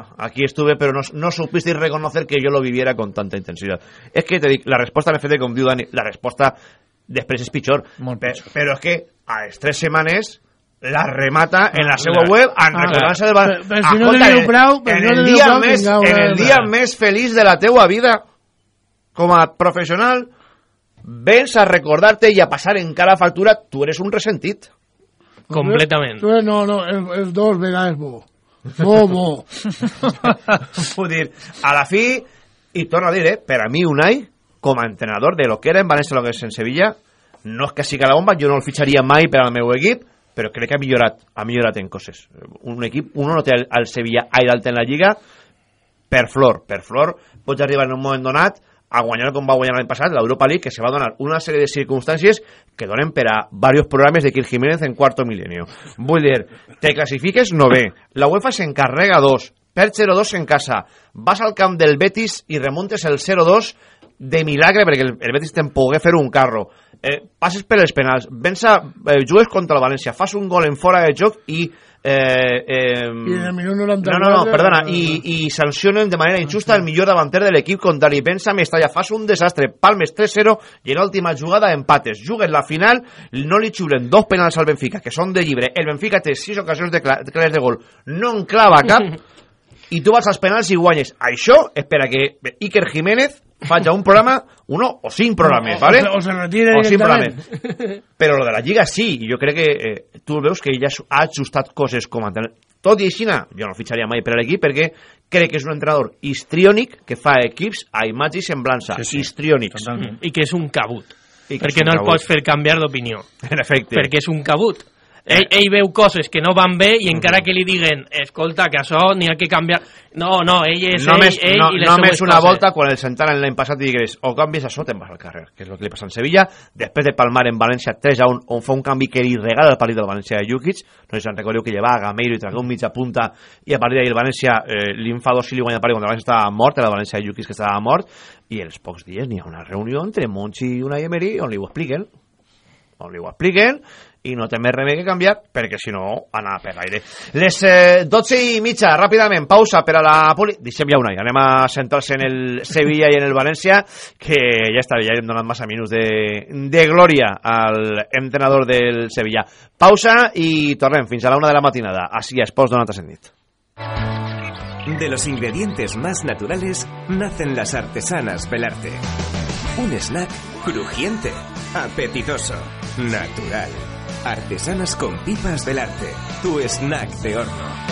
[SPEAKER 1] aquí estuve pero no, no supisteis reconocer que yo lo viviera con tanta intensidad. És que te dic, la resposta en efecte com diu Dani la resposta després és pitjor, Pe- però és que a les tres setmanes la remata en la
[SPEAKER 11] Ah,
[SPEAKER 1] web en
[SPEAKER 11] ah, però- si no
[SPEAKER 1] Escolta,
[SPEAKER 11] diu
[SPEAKER 1] en-
[SPEAKER 11] prou,
[SPEAKER 1] el dia més, en el dia més feliç de la teua vida com a professional vens a recordar-te i a passar encara factura tu eres un ressentit
[SPEAKER 12] Completament.
[SPEAKER 11] Tu, no, no, és, és dos vegades bo. Bo, bo.
[SPEAKER 1] Vull dir, a la fi i torno a dir, eh, per a mi Unai com a entrenador de lo que era en València lo que és en Sevilla no és que sigui la bomba, jo no el fitxaria mai per al meu equip però crec que ha millorat, ha millorat en coses. Un equip, uno no té al, al Sevilla aire alt en la Lliga per flor. Per flor pots arribar en un moment donat a guanyar com va guanyar l'any passat l'Europa League, que se va donar una sèrie de circumstàncies que donen per a varios programes de Kir Jiménez en cuarto milenio. Vull dir, te classifiques no bé, la UEFA s'encarrega dos, per 0-2 en casa, vas al camp del Betis i remuntes el 0-2 de milagre perquè el, el Betis te'n pogué fer un carro eh, passes per els penals vens a, eh, jugues contra el València fas un gol en fora de joc i eh, eh,
[SPEAKER 11] I en el minut 94...
[SPEAKER 1] no, no, no, perdona, i, i sancionen de manera injusta el millor davanter de l'equip contrari. Pensa, Mestalla, fas un desastre, palmes 3-0 i en l'última jugada empates. Jugues la final, no li xiulen dos penals al Benfica, que són de llibre. El Benfica té sis ocasions de cla- clares de gol, no en clava cap, i tu vas als penals i guanyes. Això és per a que Iker Jiménez faci un programa, uno o cinc programes,
[SPEAKER 11] O- o-
[SPEAKER 1] ¿vale?
[SPEAKER 11] o se retire
[SPEAKER 1] o cinc
[SPEAKER 11] directament.
[SPEAKER 1] programes. Però lo de la Lliga sí, i jo crec que eh, tu veus que ella ha ajustat coses com a. Tot i així, jo no fitxaria mai per a l'equip perquè crec que és un entrenador histriònic que fa equips a imatge i semblança. Sí, sí. Histriònics.
[SPEAKER 12] I que és un cabut.
[SPEAKER 1] I
[SPEAKER 12] perquè no el pots fer canviar d'opinió.
[SPEAKER 1] En efecte.
[SPEAKER 12] Perquè és un cabut. Ell, ell veu coses que no van bé i encara que li diguen escolta, que això n'hi ha que canviar... No, no, ell és
[SPEAKER 1] només,
[SPEAKER 12] ell, ell
[SPEAKER 1] no,
[SPEAKER 12] i les
[SPEAKER 1] només una
[SPEAKER 12] coses.
[SPEAKER 1] volta quan el sentaren l'any passat i digués o canvies això te'n vas al carrer que és el que li passa en Sevilla. Després de palmar en València 3 a 1 on fa un canvi que li regala el partit del València de Jukic no sé si recordeu que llevava a Gameiro i tragué un mitja punta i a partir d'ahir el València eh, li fa dos i li guanya el partit quan el València estava mort era el València de Jukic que estava mort i els pocs dies n'hi ha una reunió entre Monchi i una Emery on li ho expliquen on li ho expliquen i no té més remei que canviar perquè si no anar per l'aire les eh, 12 i mitja, pausa per a la poli, deixem ja una i anem a centrar-se en el Sevilla i en el València que ja està, ja hem donat massa minuts de, de glòria al entrenador del Sevilla pausa i tornem fins a la una de la matinada així a Esports 97 nit
[SPEAKER 17] De los ingredientes más naturales nacen las artesanas Belarte. Un snack crujiente, apetitoso, natural. Artesanas con pipas Belarte. Tu snack de horno.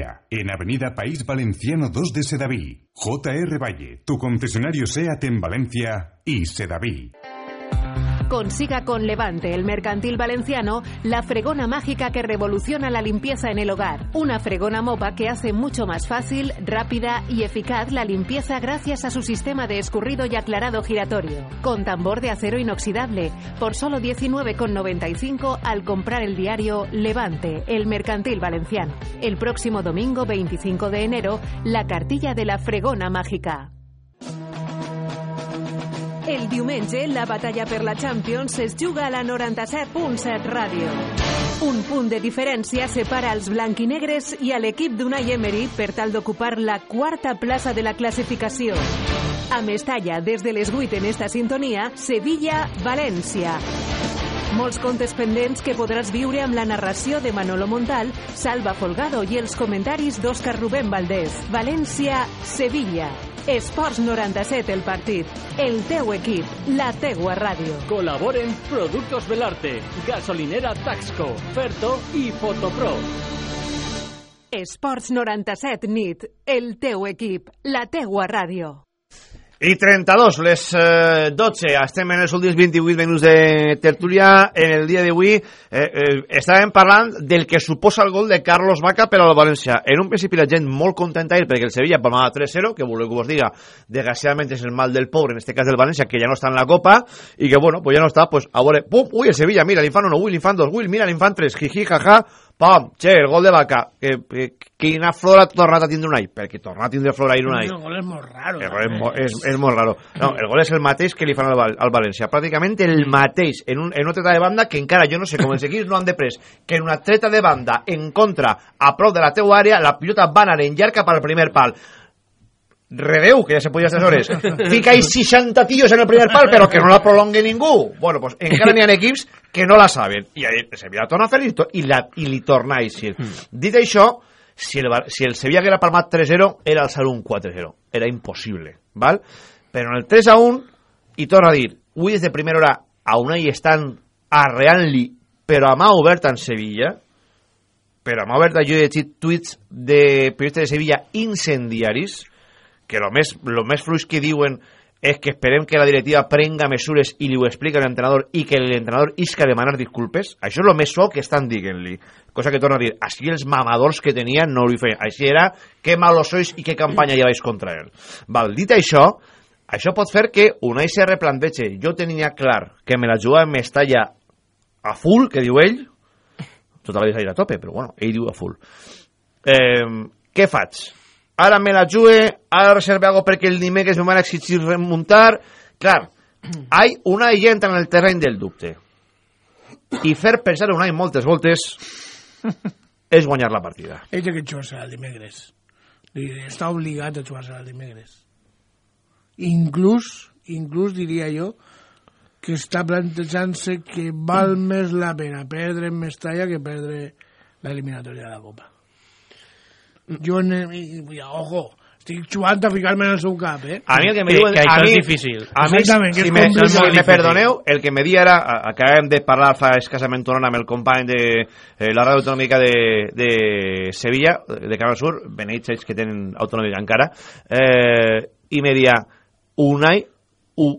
[SPEAKER 6] en Avenida País Valenciano 2 de Sedaví. JR Valle, tu concesionario SEAT en Valencia y Sedaví.
[SPEAKER 7] Consiga con Levante, el mercantil valenciano, la fregona mágica que revoluciona la limpieza en el hogar. Una fregona mopa que hace mucho más fácil, rápida y eficaz la limpieza gracias a su sistema de escurrido y aclarado giratorio. Con tambor de acero inoxidable, por solo 19,95 al comprar el diario Levante, el mercantil valenciano. El próximo domingo 25 de enero, la cartilla de la fregona mágica. El diumenge, la batalla per la Champions es juga a la 97.7 ràdio. Un punt de diferència separa els blanquinegres i a l'equip d'Unai Emery per tal d'ocupar la quarta plaça de la classificació. A Mestalla, des de les 8 en esta sintonia, Sevilla-València. Molts contes pendents que podràs viure amb la narració de Manolo Montal, Salva Folgado i els comentaris d'Òscar Rubén Valdés. València-Sevilla. Esports 97 el partit. El teu equip, la teua ràdio.
[SPEAKER 8] Colaboren Productos Belarte, Gasolinera Taxco, Ferto i Fotopro.
[SPEAKER 7] Esports 97 nit. El teu equip, la teua ràdio.
[SPEAKER 1] I 32, les eh, 12, estem en els últims 28 minuts de tertúlia. En el dia d'avui eh, eh, estàvem parlant del que suposa el gol de Carlos Vaca per al València. En un principi la gent molt contenta ahir perquè el Sevilla palmava 3-0, que voleu que vos diga, desgraciadament és el mal del pobre, en este cas del València, que ja no està en la Copa, i que bueno, pues ja no està, pues a veure, pum, ui, el Sevilla, mira, l'infant 1, ui, l'infant 2, ui, mira, l'infant 3, jiji, jaja, pam, che, el gol de Vaca. Que, que, quina flor ha tornat a tindre un any? Perquè tornar a tindre flor ahir un any.
[SPEAKER 11] El gol és molt raro.
[SPEAKER 1] El gol és, mo- és, és molt raro. No, el gol és el mateix que li fan al, al València. Pràcticament el mateix en, un, en una treta de banda que encara jo no sé com els equips no han de pres que en una treta de banda en contra a prop de la teua àrea la pilota va anar en llarg cap al primer pal. Redeu, que ja se hores. Fica ahí 60 tios en el primer pal, però que no la prolongue ningú. Bueno, pues ha equips que no la saben. I Sevilla la torna a fer i, la, i li torna a eixir. Dit això, si el, si el Sevilla haguera palmat 3-0, era alçar un 4-0. Era impossible, val? Però en el 3-1, i torna a dir, avui des de primera hora a Unai estan arreant-li, però a mà oberta en Sevilla, però a mà oberta jo he llegit tuits de periodistes de Sevilla incendiaris, que lo més, lo més fluix que diuen és que esperem que la directiva prenga mesures i li ho explica l'entrenador i que l'entrenador isca demanar disculpes. Això és el més suau que estan dient-li. Cosa que torna a dir, així els mamadors que tenia no li feien. Així era, que malos sois i que campanya llevais contra ell. Val, dit això, això pot fer que Unai se replanteja. Jo tenia clar que me la jugava en Mestalla a full, que diu ell, tota la vida a tope, però bueno, ell diu a full. Eh, què faig? Ara me la jugue, ara reserve algo perquè el dimecres me van exigir remuntar. Clar, hay una i entra en el terreny del dubte. I fer pensar una i moltes voltes és guanyar la partida.
[SPEAKER 11] Ell que jugar-se el dimecres. Està obligat a jugar-se el dimecres. Inclús, inclús diria jo, que està plantejant-se que val més la pena perdre en Mestalla que perdre l'eliminatòria de la Copa. Jo, ojo, estic jugant a ficar-me en el seu cap, eh?
[SPEAKER 1] A mi el que me
[SPEAKER 12] Que-
[SPEAKER 1] diuen...
[SPEAKER 12] que això
[SPEAKER 1] a
[SPEAKER 12] és difícil.
[SPEAKER 1] A mi,
[SPEAKER 11] que
[SPEAKER 1] si me, si me perdoneu, el que me dia era... a- Acabem de parlar fa escassament una hora amb el company de eh, la ràdio autonòmica de, de Sevilla, de Canal Sur, beneïts ells que tenen autonòmica encara, eh, i me dia, Unai ho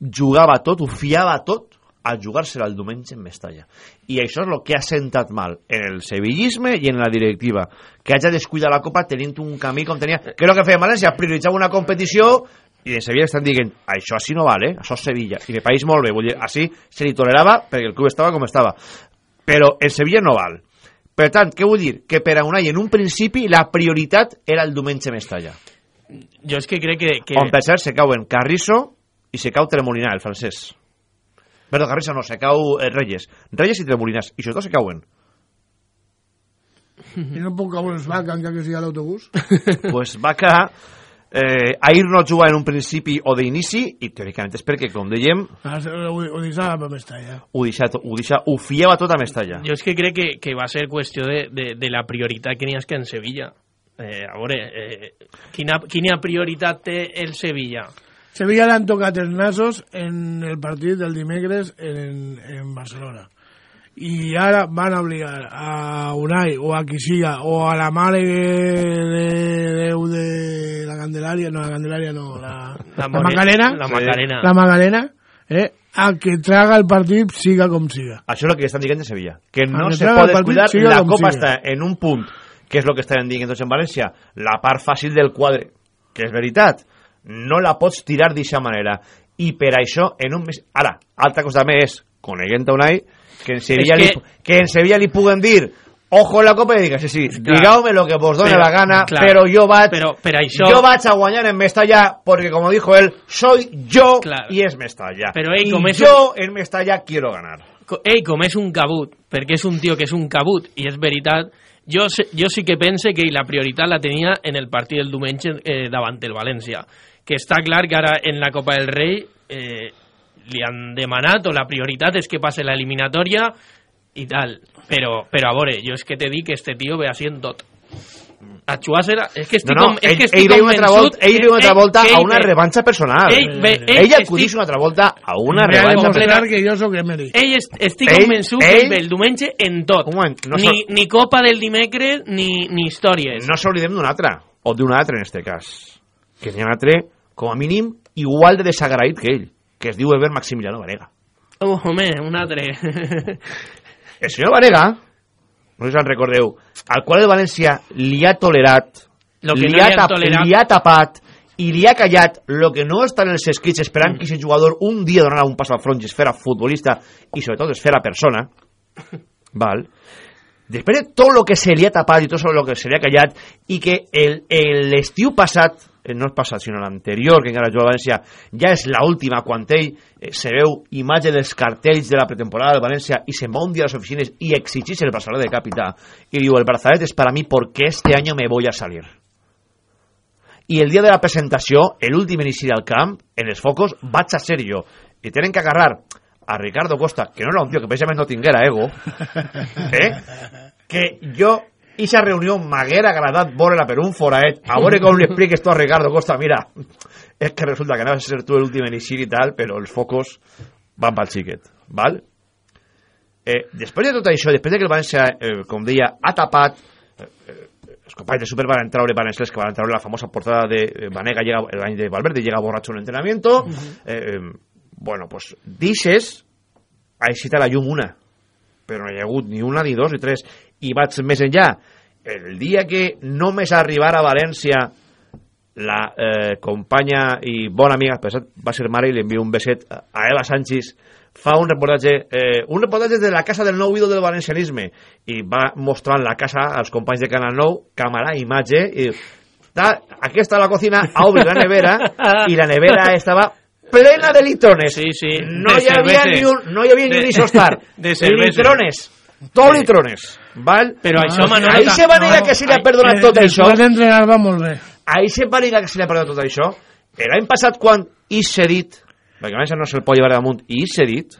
[SPEAKER 1] jugava tot, ho fiava tot a jugar-se-la el diumenge en Mestalla. I això és el que ha sentat mal en el sevillisme i en la directiva. Que hagi descuidat la Copa tenint un camí com tenia... Que és el que feia València, prioritzava una competició i de Sevilla estan dient, això així no vale, això és Sevilla. I de país molt bé, vull dir, així se li tolerava perquè el club estava com estava. Però en Sevilla no val. Per tant, què vull dir? Que per a Unai, en un principi, la prioritat era el diumenge Mestalla.
[SPEAKER 12] Jo és que crec que... que...
[SPEAKER 1] On per cert se cauen Carrizo i se cau Tremolinar, el francès. Perdó, Carrizo no, se cau eh, Reyes. Reyes i Tremolinas, i això dos se cauen.
[SPEAKER 11] I no puc caure els vaca encara que sigui a l'autobús.
[SPEAKER 1] pues Vaca eh, ahir no juga en un principi o d'inici i teòricament és perquè, com dèiem,
[SPEAKER 11] Ah, Ho, ho deixava per Mestalla.
[SPEAKER 1] ho, deixa, to- ho, deixa, ho fiava tot a Mestalla.
[SPEAKER 12] Jo és que crec que, que va ser qüestió de, de, de la prioritat que n'hi ha que en Sevilla. Eh, a veure, eh, quina, quina prioritat té el Sevilla?
[SPEAKER 11] Sevilla l'han tocat els nasos en el partit del dimecres en, en Barcelona. I ara van a obligar a Unai o a qui siga o a la mare de Déu de la Candelària, no, la Candelària no, la, la,
[SPEAKER 12] More-
[SPEAKER 11] Macarena,
[SPEAKER 12] la Macarena.
[SPEAKER 11] la Macarena, eh, a que traga el partit siga com siga.
[SPEAKER 1] Això és el que estan dient de Sevilla. Que no
[SPEAKER 11] que
[SPEAKER 1] se pot
[SPEAKER 11] siga
[SPEAKER 1] la Copa
[SPEAKER 11] siga.
[SPEAKER 1] està en un punt, que és el que estaven dient en València, la part fàcil del quadre, que és veritat, no la pots tirar d'aquesta manera. I per això, en un mes... Ara, altra cosa també és, coneguent Unai, que en Sevilla, li,
[SPEAKER 12] que-
[SPEAKER 1] en Sevilla li puguen dir ojo en la Copa i diga, sí, sí,
[SPEAKER 12] Clar.
[SPEAKER 1] digau-me lo que vos done la gana,
[SPEAKER 12] clar.
[SPEAKER 1] però jo vaig,
[SPEAKER 12] Però per això...
[SPEAKER 1] yo vaig a guanyar en Mestalla porque, como dijo él, soy yo
[SPEAKER 12] Claro.
[SPEAKER 1] y es Mestalla.
[SPEAKER 12] Però ell,
[SPEAKER 1] y yo en Mestalla quiero ganar.
[SPEAKER 12] Ell, com és un cabut, perquè és un tio que és un cabut, i és veritat, jo, sé- jo sí que pense que la prioritat la tenia en el partit del diumenge eh, davant el València. Que està clar que ara en la Copa del Rei eh, li han demanat, o la prioritat és que passe l'eliminatòria i tal. Però, però a veure, jo és que te dic que este tio ve així en tot. A jugar-se-la... És que estic,
[SPEAKER 1] No, no,
[SPEAKER 12] com, és
[SPEAKER 1] ell,
[SPEAKER 12] que
[SPEAKER 1] ell
[SPEAKER 12] estic
[SPEAKER 1] una altra
[SPEAKER 12] convençut
[SPEAKER 1] volta, ell
[SPEAKER 12] que-
[SPEAKER 1] veu una altra volta
[SPEAKER 12] que
[SPEAKER 1] a
[SPEAKER 12] ell
[SPEAKER 1] una
[SPEAKER 12] ve-
[SPEAKER 1] revanxa personal.
[SPEAKER 12] Ell ve- ell
[SPEAKER 1] ell
[SPEAKER 12] estic-
[SPEAKER 1] acudix una altra volta a una revanxa personal.
[SPEAKER 11] que jo sóc Emery.
[SPEAKER 12] Ell est, estic
[SPEAKER 1] Ell-
[SPEAKER 12] convençut que
[SPEAKER 1] ell-
[SPEAKER 12] ell ve el diumenge en tot.
[SPEAKER 1] no
[SPEAKER 12] ni, ni Copa del dimecres, ni, ni històries.
[SPEAKER 1] No s'oblidem d'un altre, o d'un altre en este cas. Que n'hi ha un altre, com a mínim, igual de desagraït que ell, que es diu Eber Maximiliano Varega.
[SPEAKER 12] Oh, home, un altre.
[SPEAKER 1] El senyor Varega, no sé si en recordeu, al qual el València li ha tolerat,
[SPEAKER 12] Lo que
[SPEAKER 1] li,
[SPEAKER 12] no
[SPEAKER 1] ha
[SPEAKER 12] li tolerat.
[SPEAKER 1] li ha tapat i li ha callat lo que no està en els escrits esperant que aquest jugador un dia donarà un pas al front i es farà futbolista i sobretot es farà persona val? després de tot el que se li ha tapat i tot el que se li ha callat i que el- el- l'estiu passat eh, no és passat sinó l'anterior que encara juga a València ja és l'última quan ell eh, se veu imatge dels cartells de la pretemporada del València i un dia a les oficines i exigís el Barcelona de capità i diu el Barcelona es para mí porque este año me voy a salir i el dia de la presentació, l'últim inici del camp, en els focos, vaig a ser jo. I tenen que agarrar a Ricardo Costa, que no era un tio que precisament no tinguera ego, eh? que jo, ixa reunió m'haguera agradat veure-la per un foraet, a veure com li expliques tu a Ricardo Costa, mira, és que resulta que anaves a ser tu l'últim inici i tal, però els focos van pel xiquet, val? Eh, després de tot això, després de que el València, eh, com deia, ha tapat els companys de Super van treure Vanesles que van treure la famosa portada de eh, Vanega llega, el any de Valverde llega borracho en entrenamiento. Eh, eh, bueno, pues dices ha eixit a la llum una però no hi ha hagut ni una, ni dos, ni tres i vaig més enllà el dia que només arribara a València la eh, companya i bona amiga, cert, va ser mare i li envio un beset a Eva Sánchez fa un reportatge, eh, un reportatge de la casa del nou ídol del valencianisme i va mostrant la casa als companys de Canal 9, càmera, imatge i ta, aquí està la cocina a obrir la nevera i la nevera estava plena de litrones
[SPEAKER 12] Sí, sí.
[SPEAKER 1] no
[SPEAKER 12] de
[SPEAKER 1] hi havia
[SPEAKER 12] cerveses.
[SPEAKER 1] ni un, no hi havia ni un isostar
[SPEAKER 12] de cerveses.
[SPEAKER 1] litrones tot litrones val?
[SPEAKER 12] Però això, Manolo,
[SPEAKER 1] ahí se va negar
[SPEAKER 12] no,
[SPEAKER 1] que se li ha perdonat tot això
[SPEAKER 11] Després d'entrenar va molt bé.
[SPEAKER 1] ahí se va negar que se li ha perdonat tot això l'any passat quan Isserit perquè el València no se'l pot llevar damunt, i s'ha dit,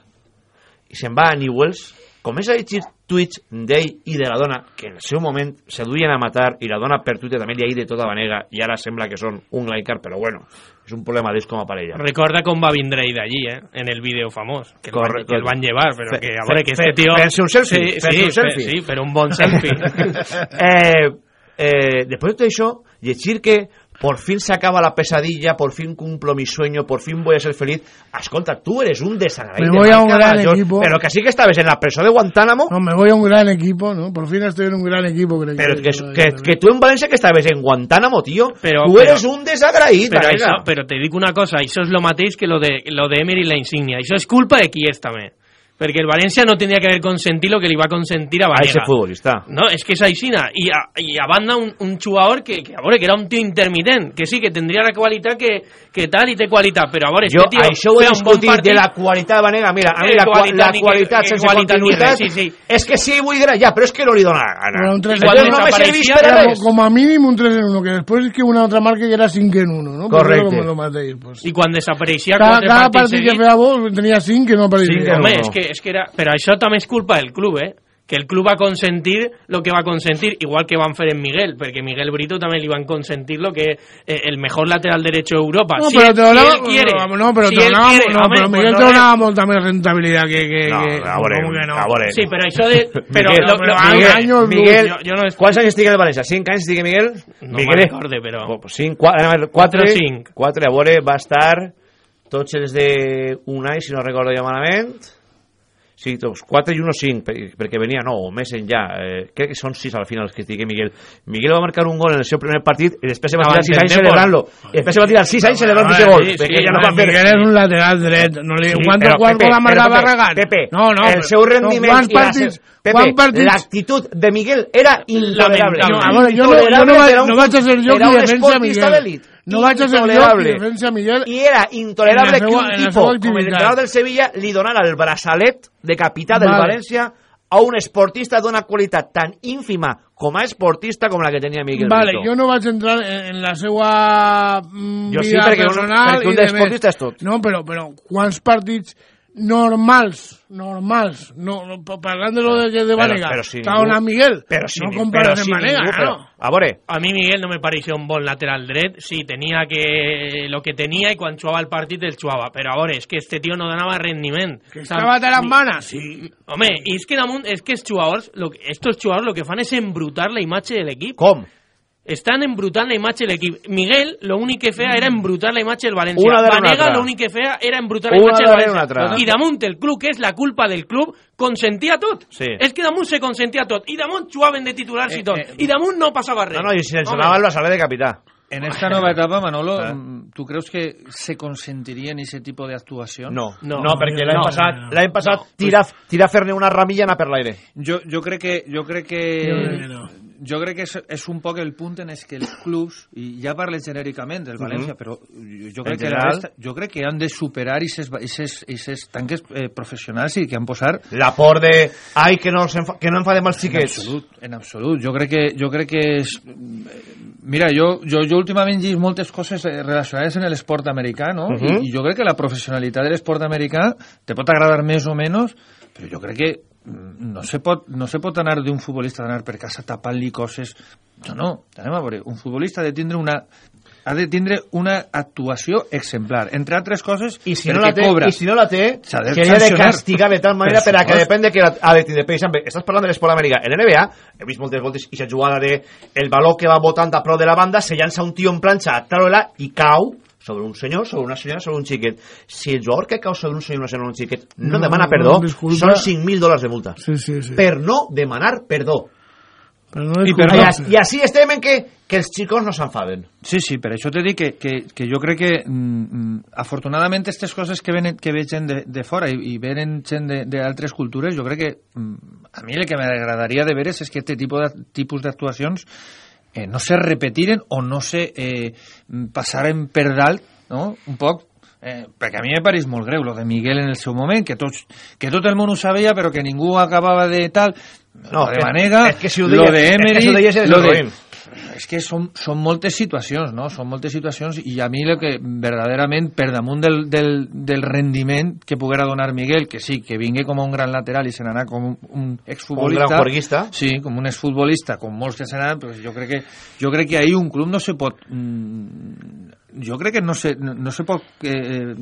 [SPEAKER 1] i se'n va a Newells, comença a llegir tuits d'ell i de la dona, que en el seu moment se duien a matar, i la dona per Twitter també li ha dit de tota manera, i ara sembla que són un laicar, però bueno, és un problema d'ells com a parella.
[SPEAKER 12] Recorda com va vindre ell d'allí, eh? En el vídeo famós. Que, el, van,
[SPEAKER 1] Correcte.
[SPEAKER 12] que el van llevar, però
[SPEAKER 1] Fe-
[SPEAKER 12] que a
[SPEAKER 1] fe-
[SPEAKER 12] veure que
[SPEAKER 1] fe-
[SPEAKER 12] este tío...
[SPEAKER 1] fent-se un selfie,
[SPEAKER 12] Sí,
[SPEAKER 1] fent-se
[SPEAKER 12] sí,
[SPEAKER 1] un selfie.
[SPEAKER 12] Sí, però un bon selfie.
[SPEAKER 1] eh, eh, después de todo eso, llegir que por fin se acaba la pesadilla, por fin cumplo mi sueño, por fin voy a ser feliz. Escolta, tú eres un desagradable.
[SPEAKER 11] Me voy a un gran equipo.
[SPEAKER 1] Pero que sí que estabas en la presión de Guantánamo.
[SPEAKER 11] No, me voy a un gran equipo, ¿no? Por fin estoy en un gran equipo. creo
[SPEAKER 1] Pero
[SPEAKER 11] que,
[SPEAKER 1] que, que, que tú en Valencia que estabas en Guantánamo, tío.
[SPEAKER 12] Pero,
[SPEAKER 1] tú
[SPEAKER 12] pero-
[SPEAKER 1] eres un desagradable.
[SPEAKER 12] Però, això, però te dic una cosa, això és lo mateix que lo de, lo de Emery i la insígnia. Això és culpa de qui és Perquè el València no tenia que haver consentit lo que li va consentir a
[SPEAKER 1] A ese futbolista.
[SPEAKER 12] No, és que és aixina. I a, i a banda un, un jugador que, que, a que era un tio intermitent, que sí, que tindria la qualitat que, que tal i té qualitat, però a veure,
[SPEAKER 1] Jo
[SPEAKER 12] este
[SPEAKER 1] això ho he
[SPEAKER 12] feia un bon partit.
[SPEAKER 1] de la qualitat de Vanega. Mira, a mi la, la
[SPEAKER 12] que-
[SPEAKER 1] qualitat
[SPEAKER 12] que
[SPEAKER 1] sense continuïtat
[SPEAKER 12] sí, sí.
[SPEAKER 1] és que sí, vull dir, ja, però és que no li dona la gana.
[SPEAKER 11] Era un 3
[SPEAKER 1] Entonces
[SPEAKER 11] en
[SPEAKER 1] no me servís per a res.
[SPEAKER 11] como a mínimo un 3 en 1, que después es que una otra marca que era 5 en 1, ¿no?
[SPEAKER 1] Correcte.
[SPEAKER 11] Pues lo matéis, pues.
[SPEAKER 12] I quan desapareixia
[SPEAKER 11] Cada, cada
[SPEAKER 12] partits
[SPEAKER 11] partit que feia vos tenia 5 que no apareixia.
[SPEAKER 12] Home, és que, es que era... Pero eso también es culpa del club, ¿eh? Que el club va a consentir lo que va a consentir, igual que Van Feren Miguel, porque Miguel Brito también le iban a consentir lo que es eh, el mejor lateral derecho de Europa.
[SPEAKER 11] No,
[SPEAKER 12] si
[SPEAKER 11] pero
[SPEAKER 12] él,
[SPEAKER 11] te
[SPEAKER 12] hablábamos,
[SPEAKER 11] no, pero
[SPEAKER 12] si
[SPEAKER 11] te
[SPEAKER 12] quiere,
[SPEAKER 11] no,
[SPEAKER 12] hombre,
[SPEAKER 11] pero Miguel pues
[SPEAKER 12] no
[SPEAKER 11] te también rentabilidad que... que,
[SPEAKER 1] no,
[SPEAKER 11] que, que
[SPEAKER 12] Sí, pero eso de... Pero
[SPEAKER 1] Miguel,
[SPEAKER 12] lo, lo,
[SPEAKER 1] Miguel,
[SPEAKER 11] años,
[SPEAKER 1] Miguel
[SPEAKER 12] yo, yo no
[SPEAKER 1] ¿cuántos años tiene el Valencia? ¿Cinco años tiene Miguel?
[SPEAKER 12] No
[SPEAKER 1] Miguel,
[SPEAKER 12] me
[SPEAKER 1] acorde, pero...
[SPEAKER 12] Pues, pues cinco,
[SPEAKER 1] cuatro, cuatro, cinco. Va a estar... Toches de un año, si no recuerdo yo malamente. Sí, tots, 4 i 1 5, per- perquè venia, no, o més enllà. Eh, crec que són 6 al final els que estigui Miguel. Miguel va marcar un gol en el seu primer partit i després se va tirar 6 anys celebrant-lo. I després se va tirar 6 anys celebrant ese gol.
[SPEAKER 11] sí,
[SPEAKER 1] perquè
[SPEAKER 11] sí,
[SPEAKER 1] ja no va fer...
[SPEAKER 11] Miguel és un lateral dret. No li,
[SPEAKER 1] Sí,
[SPEAKER 11] ¿Cuánto,
[SPEAKER 1] però,
[SPEAKER 11] cuánto
[SPEAKER 1] Pepe,
[SPEAKER 11] Barragán? No, no,
[SPEAKER 1] el seu rendiment
[SPEAKER 11] no, partits,
[SPEAKER 1] Pepe, l'actitud de Miguel era intolerable.
[SPEAKER 12] Lamentable.
[SPEAKER 11] a veure, jo no, jo no, vaig, no vaig a ser jo
[SPEAKER 1] era
[SPEAKER 11] qui
[SPEAKER 1] un
[SPEAKER 11] defensa
[SPEAKER 1] esportista
[SPEAKER 11] Miguel.
[SPEAKER 1] d'elit.
[SPEAKER 11] No vaig a ser jo qui defensa Miguel.
[SPEAKER 1] I era intolerable que un tipo com el
[SPEAKER 11] activitat.
[SPEAKER 1] entrenador del Sevilla li donara el braçalet de capità del
[SPEAKER 11] Vale.
[SPEAKER 1] València a un esportista d'una qualitat tan ínfima com a esportista com la que tenia Miguel
[SPEAKER 11] Vale,
[SPEAKER 1] Brito.
[SPEAKER 11] jo no vaig entrar en, en la seva mm,
[SPEAKER 1] Jo sí,
[SPEAKER 11] vida
[SPEAKER 1] perquè un-
[SPEAKER 11] personal
[SPEAKER 1] perquè un
[SPEAKER 11] més.
[SPEAKER 1] és tot.
[SPEAKER 11] No, però, però quants partits normals, normals, no, parlándolo de, de Vanega, pero,
[SPEAKER 1] pero
[SPEAKER 11] está ningún, Miguel,
[SPEAKER 1] pero sin,
[SPEAKER 11] no
[SPEAKER 1] comparan
[SPEAKER 11] en Vanega, no.
[SPEAKER 1] A
[SPEAKER 12] mí Miguel no me pareció un buen lateral dread, sí, tenía que lo que tenía y cuando chuaba el partido el chuaba, pero ahora es que este tío no ganaba rendimiento.
[SPEAKER 11] Que estaba de las manos, sí.
[SPEAKER 12] Hombre, y es que, damunt, es que es estos lo que fan es embrutar la imagen del equipo.
[SPEAKER 1] ¿Cómo?
[SPEAKER 12] Estan embrutant la imatge de l'equip. Miguel, lo únic que feia era embrutar la imatge del València.
[SPEAKER 1] Una
[SPEAKER 12] Vanega,
[SPEAKER 1] altra.
[SPEAKER 12] lo únic que feia era embrutar la imatge del València. I damunt el club, que és la culpa del club, consentia tot.
[SPEAKER 1] Sí.
[SPEAKER 12] És que damunt se consentia tot. I damunt jugaven de titulars i tot. I damunt no passava res.
[SPEAKER 1] no, no, i si
[SPEAKER 12] Home.
[SPEAKER 1] donava el braçalet de capità.
[SPEAKER 13] En esta nueva etapa, Manolo,
[SPEAKER 1] Eh.
[SPEAKER 13] mm, ¿tú crees que se consentirían ese tipo de actuación?
[SPEAKER 1] No, no, perquè l'any passat, l'any passat tira, tira a fer-ne una ramilla anar per l'aire.
[SPEAKER 13] Jo, jo crec que, jo crec que,
[SPEAKER 11] crec que no.
[SPEAKER 13] Jo crec que és, és un poc el punt en que els clubs, i ja parles genèricament del València,
[SPEAKER 1] Mhm.
[SPEAKER 13] però jo,
[SPEAKER 1] En
[SPEAKER 13] crec que
[SPEAKER 1] general.
[SPEAKER 13] resta, jo crec que han de superar aquests tanques eh, professionals i que han posar
[SPEAKER 1] La por de, ai, que no, que no enfadem els
[SPEAKER 13] en
[SPEAKER 1] xiquets.
[SPEAKER 13] absolut, en absolut. Jo crec que, jo crec que és... Mira, jo, jo, jo últimament llegit moltes coses eh, relacionades en l'esport americà, no?
[SPEAKER 1] Uh -huh.
[SPEAKER 13] I, I jo crec que la professionalitat de l'esport americà te pot agradar més o menys, però jo crec que mm, no se pot, no se pot anar d'un futbolista d'anar per casa tapant-li coses... No, no, anem a veure, un futbolista ha de tindre una ha de tindre una actuació exemplar, entre altres coses
[SPEAKER 1] I si, no la té,
[SPEAKER 13] cobra.
[SPEAKER 1] I si no la té,
[SPEAKER 13] S'ha de
[SPEAKER 1] de castigar de tal manera
[SPEAKER 13] Per
[SPEAKER 1] per a que depèn de que la- ha de tindre. Per exemple, estàs parlant de l'esport americà. En NBA, he vist moltes voltes i jugada de el valor que va votant a prou de la banda, se llança un tio en planxa a tarola i cau sobre un senyor, sobre una senyora, sobre un xiquet. Si el jugador que cau sobre un senyor, una senyora o un xiquet no,
[SPEAKER 11] No,
[SPEAKER 1] demana
[SPEAKER 11] no,
[SPEAKER 1] perdó,
[SPEAKER 11] disculpa.
[SPEAKER 1] són 5.000 dòlars de multa.
[SPEAKER 11] Sí, sí, sí.
[SPEAKER 1] Per no demanar perdó.
[SPEAKER 11] Però no
[SPEAKER 1] I, per, i, així estem en que, que els xicos no s'enfaden.
[SPEAKER 13] Sí, sí, per això t'he dit que, que, que jo crec que mm, mm, afortunadament aquestes coses que, venen, que ve gent de, de fora i, i venen gent de- d'altres cultures, jo crec que mm, a mi el que m'agradaria de veure és que aquest tipus de, tipus d'actuacions eh, no se repetiren o no se eh, passaren per dalt, no? un poc Eh, perquè a mi me pareix molt greu lo de Miguel en el seu moment, que, tots, que tot el món ho sabia però que ningú acabava de tal
[SPEAKER 1] No,
[SPEAKER 13] lo de Vanega,
[SPEAKER 1] és que si ho
[SPEAKER 13] lo
[SPEAKER 1] deies-
[SPEAKER 13] de
[SPEAKER 1] és que
[SPEAKER 13] Emery
[SPEAKER 1] si ho deies
[SPEAKER 13] lo de. És que són, són moltes situacions, no? Són moltes situacions i a mi el que verdaderament per damunt del, del, del rendiment que poguera donar Miguel, que sí, que vingui com un gran lateral i se n'anà com un, un exfutbolista...
[SPEAKER 1] Un gran juerguista.
[SPEAKER 13] Sí, com un exfutbolista, com molts que se n'anà, pues jo crec que jo crec que ahí un club no se pot mm, jo crec que no se, no, no se pot eh,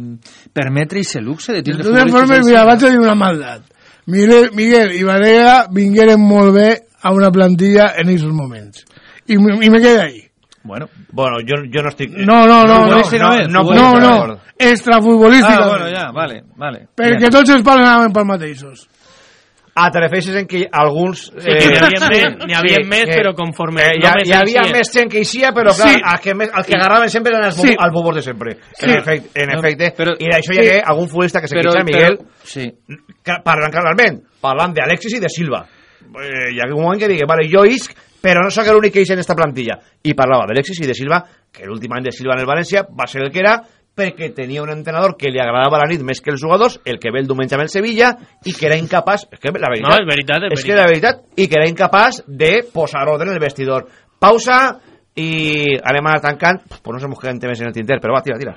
[SPEAKER 13] permetre i se luxe de
[SPEAKER 11] De
[SPEAKER 13] tindre
[SPEAKER 11] totes formes, mira, vaig a dir una maldat. Miguel, Miguel i Vanega vingueren molt bé a una plantilla en aquests moments. I, me- i me queda ahí.
[SPEAKER 13] Bueno,
[SPEAKER 1] bueno jo, jo no estic...
[SPEAKER 11] No, no, no, no, no, no, no, extrafutbolísticament.
[SPEAKER 13] Ah, bueno, ja, vale, vale.
[SPEAKER 11] Perquè tots els pals anaven pel mateixos.
[SPEAKER 1] Ah, te refereixes en que alguns...
[SPEAKER 12] Sí, que n'hi havia més- n'hi havia més, però conforme
[SPEAKER 1] Eh, hi, hi havia més gent que eixia, però clar,
[SPEAKER 11] Sí.
[SPEAKER 1] el que, més, el que agarraven sempre eren els,
[SPEAKER 11] Sí.
[SPEAKER 1] sí. els bobos de sempre.
[SPEAKER 11] Sí.
[SPEAKER 1] En efecte, en
[SPEAKER 13] No,
[SPEAKER 1] efecte
[SPEAKER 13] però-
[SPEAKER 1] i d'això hi
[SPEAKER 13] sí.
[SPEAKER 1] hagué algun futbolista que se
[SPEAKER 13] Però-
[SPEAKER 1] queixa, Miguel,
[SPEAKER 13] però- sí.
[SPEAKER 1] parlant clarament, parlant d'Alexis i de Silva. Eh, que digui, vale, jo isc, però no l'únic que eix en esta plantilla. I parlava d'Alexis i de Silva, que l'últim any de Silva en el València va ser el que era, perquè tenia un entrenador que li agradava la nit més que els jugadors, el que ve el diumenge amb el Sevilla, i que era incapaç... És que la veritat,
[SPEAKER 12] No, és veritat, és
[SPEAKER 1] és que la veritat, i que era incapaç de posar ordre en el vestidor. Pausa i anem a anar tancant. Pues no se mos queden temes en el tinter, però va, tira, tira.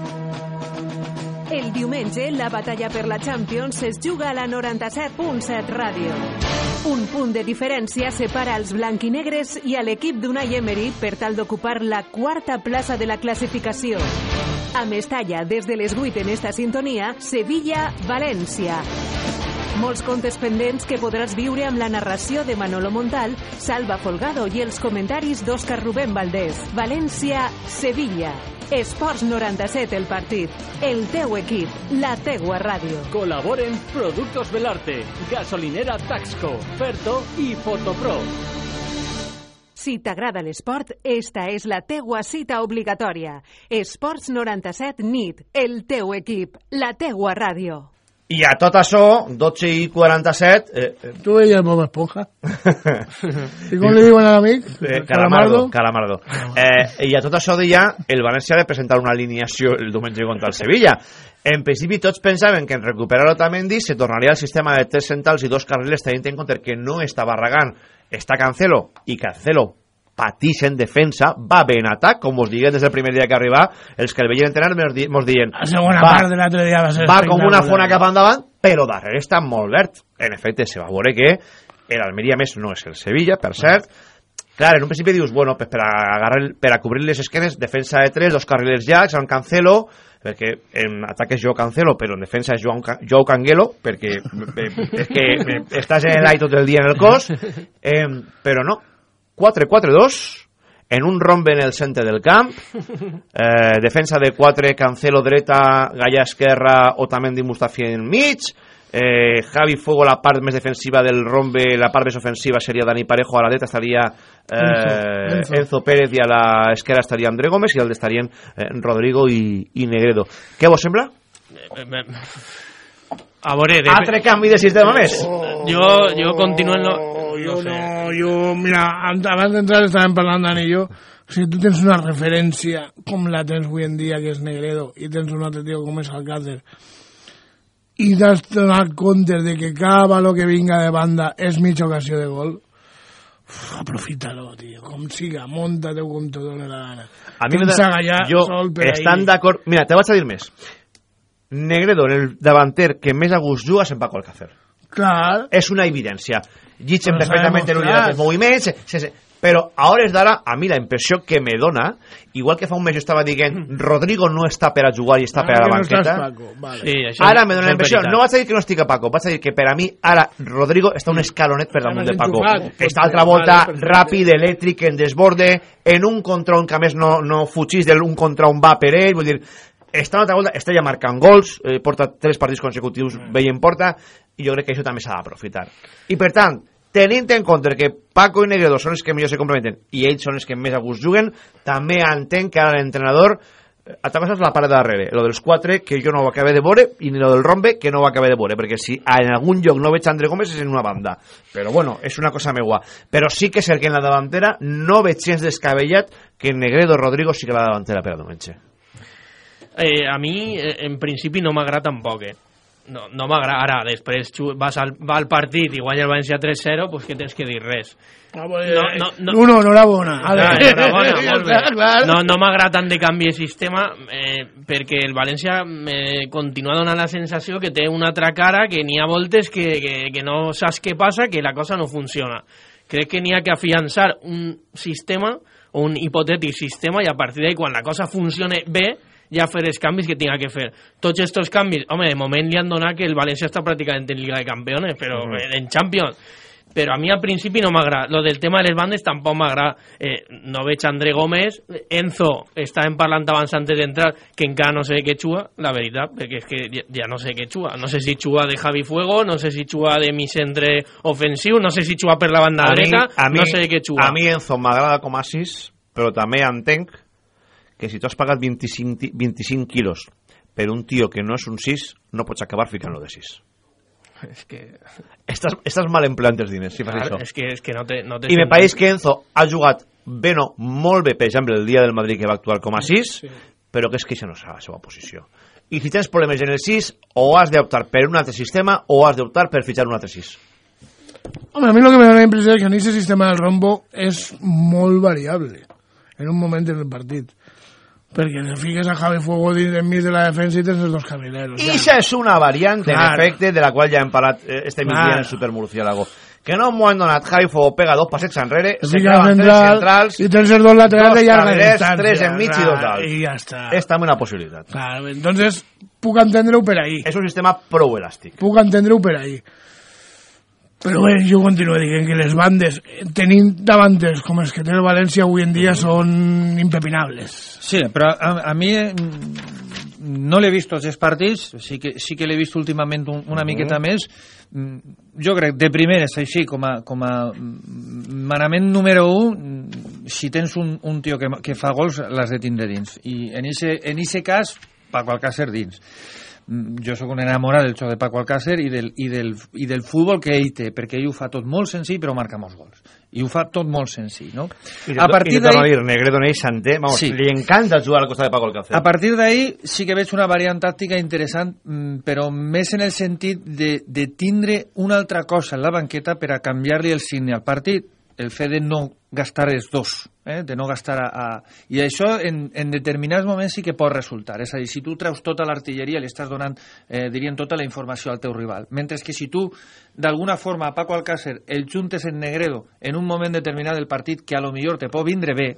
[SPEAKER 7] El diumenge, la batalla per la Champions es juga a la 97.7 ràdio. Un punt de diferència separa els blanquinegres i a l'equip d'Unai Emery per tal d'ocupar la quarta plaça de la classificació. A Mestalla, des de les 8 en esta sintonia, Sevilla-València. Molts contes pendents que podràs viure amb la narració de Manolo Montal, Salva Folgado i els comentaris d'Òscar Rubén Valdés. València-Sevilla. Esports 97 el partit. El teu equip, la teua ràdio.
[SPEAKER 8] Colaboren Productos Belarte, Gasolinera Taxco, Ferto y Fotopro.
[SPEAKER 7] Si t'agrada l'esport, esta és la teua cita obligatòria. Esports 97 NIT, el teu equip, la teua ràdio.
[SPEAKER 1] I a tot això, 12 i 47... Eh, eh,
[SPEAKER 11] Tu veies Bob Esponja? I com li diuen a l'amic?
[SPEAKER 1] Eh, Calamardo. Calamardo. Eh, I a tot això deia, el València ha de presentar una alineació el diumenge contra el Sevilla. En principi tots pensaven que en recuperar Otamendi se tornaria al sistema de tres centrals i dos carriles tenint en compte que no està Barragán, està Cancelo, i Cancelo patix en defensa, va bé en atac, com us diguen des del primer dia que arriba, els que el veien entrenar mos di- mos diuen
[SPEAKER 11] La segona
[SPEAKER 1] va,
[SPEAKER 11] part de l'altre dia va ser
[SPEAKER 1] va com una fona cap endavant, però darrere està molt verd. En efecte, se va veure que l'Almeria més no és el Sevilla, per cert. Clar, en un principi dius, bueno, pues per, a agarrar, per a cobrir les esquenes, defensa de tres, dos carriles llargs, amb Cancelo, perquè en atac és Joao Cancelo, però en defensa és Joao, Ca- Joao Canguelo, perquè eh, és que eh, estàs en l'aire tot el dia en el cos, eh, però no. 4-4-2, en un rombe en el centre del camp, eh, defensa de 4, Cancelo dreta, Gallà esquerra, Otamendi Mustafi en mig, eh, Javi Fuego la part més defensiva del rombe, la part més ofensiva seria Dani Parejo, a la dreta estaria eh,
[SPEAKER 11] Enzo, Enzo.
[SPEAKER 1] Enzo Pérez i a la esquerra estaria André Gómez i al estarien eh, Rodrigo i, i Negredo. Què vos sembla?
[SPEAKER 12] A veure... de-
[SPEAKER 1] Altre canvi de sistema més?
[SPEAKER 12] Jo, jo continuo en lo...
[SPEAKER 11] Jo no, jo, mira, an- abans d'entrar estàvem parlant Dani i jo, si tu tens una referència com la tens avui en dia, que és Negredo, i tens un altre tio com és Alcácer, i t'has donat compte de que cada valor que vinga de banda és mitja ocasió de gol, aprofita-lo, tio, com siga, monta-te com te dóna la gana.
[SPEAKER 1] A mi
[SPEAKER 11] Tens a Gallà
[SPEAKER 1] jo
[SPEAKER 11] sol per
[SPEAKER 1] estan d'acord... Mira, te vaig a dir més. Negredo, el davanter que més a gust juga, és en Paco Alcácer.
[SPEAKER 11] Clar.
[SPEAKER 1] És una evidència. Llitgen
[SPEAKER 11] Però
[SPEAKER 1] perfectament en
[SPEAKER 11] demostrat.
[SPEAKER 1] els moviments, se, se, però a hores d'ara, a mi la impressió que me dona, igual que fa un mes jo estava dient Rodrigo no està per a jugar i està per a la
[SPEAKER 11] no
[SPEAKER 1] banqueta,
[SPEAKER 11] estàs, Paco. Vale.
[SPEAKER 12] Sí, això,
[SPEAKER 1] ara me dona la impressió,
[SPEAKER 12] veritat.
[SPEAKER 1] no vaig a dir que no estic a Paco, vaig a dir que per a mi ara Rodrigo està un escalonet per damunt de Paco. Està altra volta ràpid, elèctric, en desborde, en un contra un que a més no, no fugís d'un contra un va per ell, vull dir, està una altra volta, està ja marcant gols, eh, porta tres partits consecutius veient porta, i jo crec que això també s'ha d'aprofitar. I per tant, tenint en compte que Paco i Negredo són els que millor se complementen i ells són els que més a gust juguen, també entenc que ara l'entrenador eh, atravessas la part de darrere, lo dels quatre que jo no ho acabé de veure i ni lo del rombe que no ho acabé de veure, perquè si en algun lloc no veig André Gómez és en una banda. Però bueno, és una cosa meua. Però sí que és el que en la davantera no veig gens descabellat que Negredo Rodrigo sí que la davantera per a diumenge
[SPEAKER 12] Eh, a mi, eh, en principi, no m'agrada tampoc, eh? No, no m'agrada. Ara, després vas al, va al partit i guanya el València 3-0, doncs què tens que dir? Res.
[SPEAKER 11] Ah,
[SPEAKER 12] No,
[SPEAKER 11] eh,
[SPEAKER 12] no, no.
[SPEAKER 11] Uno, enhorabona. Ale.
[SPEAKER 12] Ah, enhorabona, molt bé.
[SPEAKER 11] Clar, clar.
[SPEAKER 12] No, no m'agrada tant de canvi de sistema eh, perquè el València me continua donant la sensació que té una altra cara, que n'hi ha voltes que, que, que no saps què passa, que la cosa no funciona. Crec que n'hi ha que afiançar un sistema, o un hipotètic sistema, i a partir d'ahí, quan la cosa funcione bé, ja fer els canvis que tinga que fer. Tots estos canvis, home, de moment li han donat que el València està pràcticament en Liga de Campeones, però
[SPEAKER 1] Mhm.
[SPEAKER 12] en Champions però a mi al principi no m'agrada. Lo del tema de les bandes tampoc m'agrada. Eh, no veig André Gómez. Enzo, estàvem parlant abans antes d'entrar que encara no sé què xua, la veritat, perquè és que ja, ja no sé què xua. No sé si xua de Javi Fuego, no sé si xua de mi centre ofensiu, no sé si xua per la banda
[SPEAKER 1] a mi,
[SPEAKER 12] dreta,
[SPEAKER 1] a mi,
[SPEAKER 12] no sé què xua.
[SPEAKER 1] a mi Enzo m'agrada com a 6 però també entenc que si tu has pagat 25, ti- 25 quilos per un tio que no és un 6 no pots acabar ficant-lo de 6
[SPEAKER 12] És que...
[SPEAKER 1] estàs, estàs mal empleant els diners si fas això
[SPEAKER 12] és que, és que no té, no té
[SPEAKER 1] i me pareix que Enzo ha jugat bé no, molt bé, per exemple, el dia del Madrid que va actuar com a 6, sí. però que és que això no és la seva posició. I si tens problemes en el 6, o has d'optar per un altre sistema o has d'optar per fitxar un altre 6.
[SPEAKER 11] Hombre, a mí lo que me da la impresión es que en ese sistema del rombo es molt variable en un moment del partit. Perquè si fiques a Javi Fuego dins enmig de la defensa i tens els dos carrileros.
[SPEAKER 1] I això és una variant, en
[SPEAKER 11] Clar.
[SPEAKER 1] efecte, de la qual ja hem parlat eh, este migdia
[SPEAKER 11] Clar.
[SPEAKER 1] en el Supermurciélago. Que no m'ho han donat Javi Fuego pega dos passets enrere, se
[SPEAKER 11] Fica
[SPEAKER 1] clavan tres
[SPEAKER 11] central,
[SPEAKER 1] centrals,
[SPEAKER 11] i tens els dos laterals de llarga distància.
[SPEAKER 1] tres enmig i dos dalt.
[SPEAKER 11] I ja està.
[SPEAKER 1] És també una possibilitat.
[SPEAKER 11] Clar, entonces puc entendre-ho per ahí.
[SPEAKER 1] És un sistema prou elàstic.
[SPEAKER 11] Puc entendre-ho per ahí. Però bé, jo continuo dient que les bandes, tenint davanters com els que té el València avui en dia, són impepinables.
[SPEAKER 13] Sí, però a, a mi eh, no l'he vist tots els partits, sí que, sí que l'he vist últimament un, una miqueta més. Mm, Jo crec, de primeres, així, com a, com a mm, manament número 1, si tens un, un tio que, que fa gols, l'has de tindre dins. I en ese, en ese cas, Paco Alcácer dins. Jo sóc un enamorat del xoc de Paco Alcácer i del, i, del, i del futbol que ell té, perquè ell ho fa tot molt senzill, però marca molts gols. I ho fa tot molt senzill, no?
[SPEAKER 1] I a partir a dir, Negredo en ell s'entén, vamos,
[SPEAKER 13] Sí.
[SPEAKER 1] li encanta jugar al costat de Paco Alcácer.
[SPEAKER 13] A partir d'ahí sí que veig una variant tàctica interessant, mm, però més en el sentit de, de tindre una altra cosa en la banqueta per a canviar-li el signe al partit, el fet de no gastar els dos, eh? de no gastar a, a... I això en, en determinats moments sí que pot resultar. És a dir, si tu treus tota l'artilleria li estàs donant, eh, dirien, tota la informació al teu rival. Mentre que si tu, d'alguna forma, a Paco Alcácer el juntes en Negredo en un moment determinat del partit que a lo millor te pot vindre bé,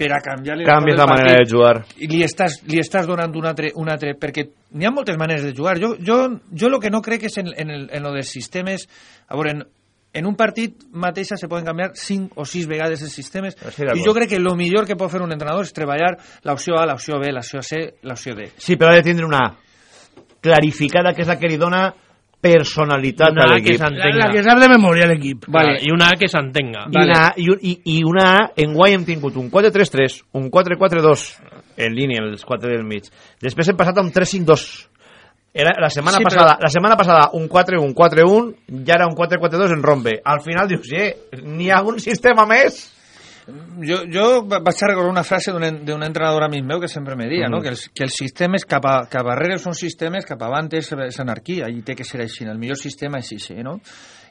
[SPEAKER 13] per a canviar-li
[SPEAKER 1] Canvies la manera
[SPEAKER 13] partit,
[SPEAKER 1] de jugar.
[SPEAKER 13] i li estàs, li estàs donant un altre, un altre perquè n'hi ha moltes maneres de jugar jo, jo, jo lo que no crec és en, en, el, en lo dels sistemes a veure, en, un partit mateixa se poden canviar 5 o 6 vegades els sistemes i jo crec que el millor que pot fer un entrenador és treballar l'opció A, l'opció B, l'opció C, l'opció D
[SPEAKER 1] Sí, però ha de tindre una clarificada que és la que li dona personalitat
[SPEAKER 12] Una
[SPEAKER 1] a
[SPEAKER 12] que
[SPEAKER 1] l'equip.
[SPEAKER 12] s'entenga.
[SPEAKER 11] La que sap de memòria l'equip.
[SPEAKER 12] Vale. I una A que s'entenga.
[SPEAKER 1] I, una, i, un- i, I una A, en guai hem tingut un 4-3-3, un 4-4-2, en línia, els 4 del mig. Després hem passat a un 3-5-2. Era la setmana
[SPEAKER 13] Sí, però-
[SPEAKER 1] passada, la setmana passada un 4-1, 4-1, i ara un 4-4-2 en rompe. Al final dius, eh, n'hi ha un sistema més?
[SPEAKER 13] jo, jo va- vaig a recordar una frase d'un en- d'un entrenador amic meu que sempre me deia,
[SPEAKER 1] Mhm.
[SPEAKER 13] no? que, els, que els sistemes cap, a, cap a darrere són sistemes, cap avant és, és anarquia, i té que ser així, el millor sistema és així, no?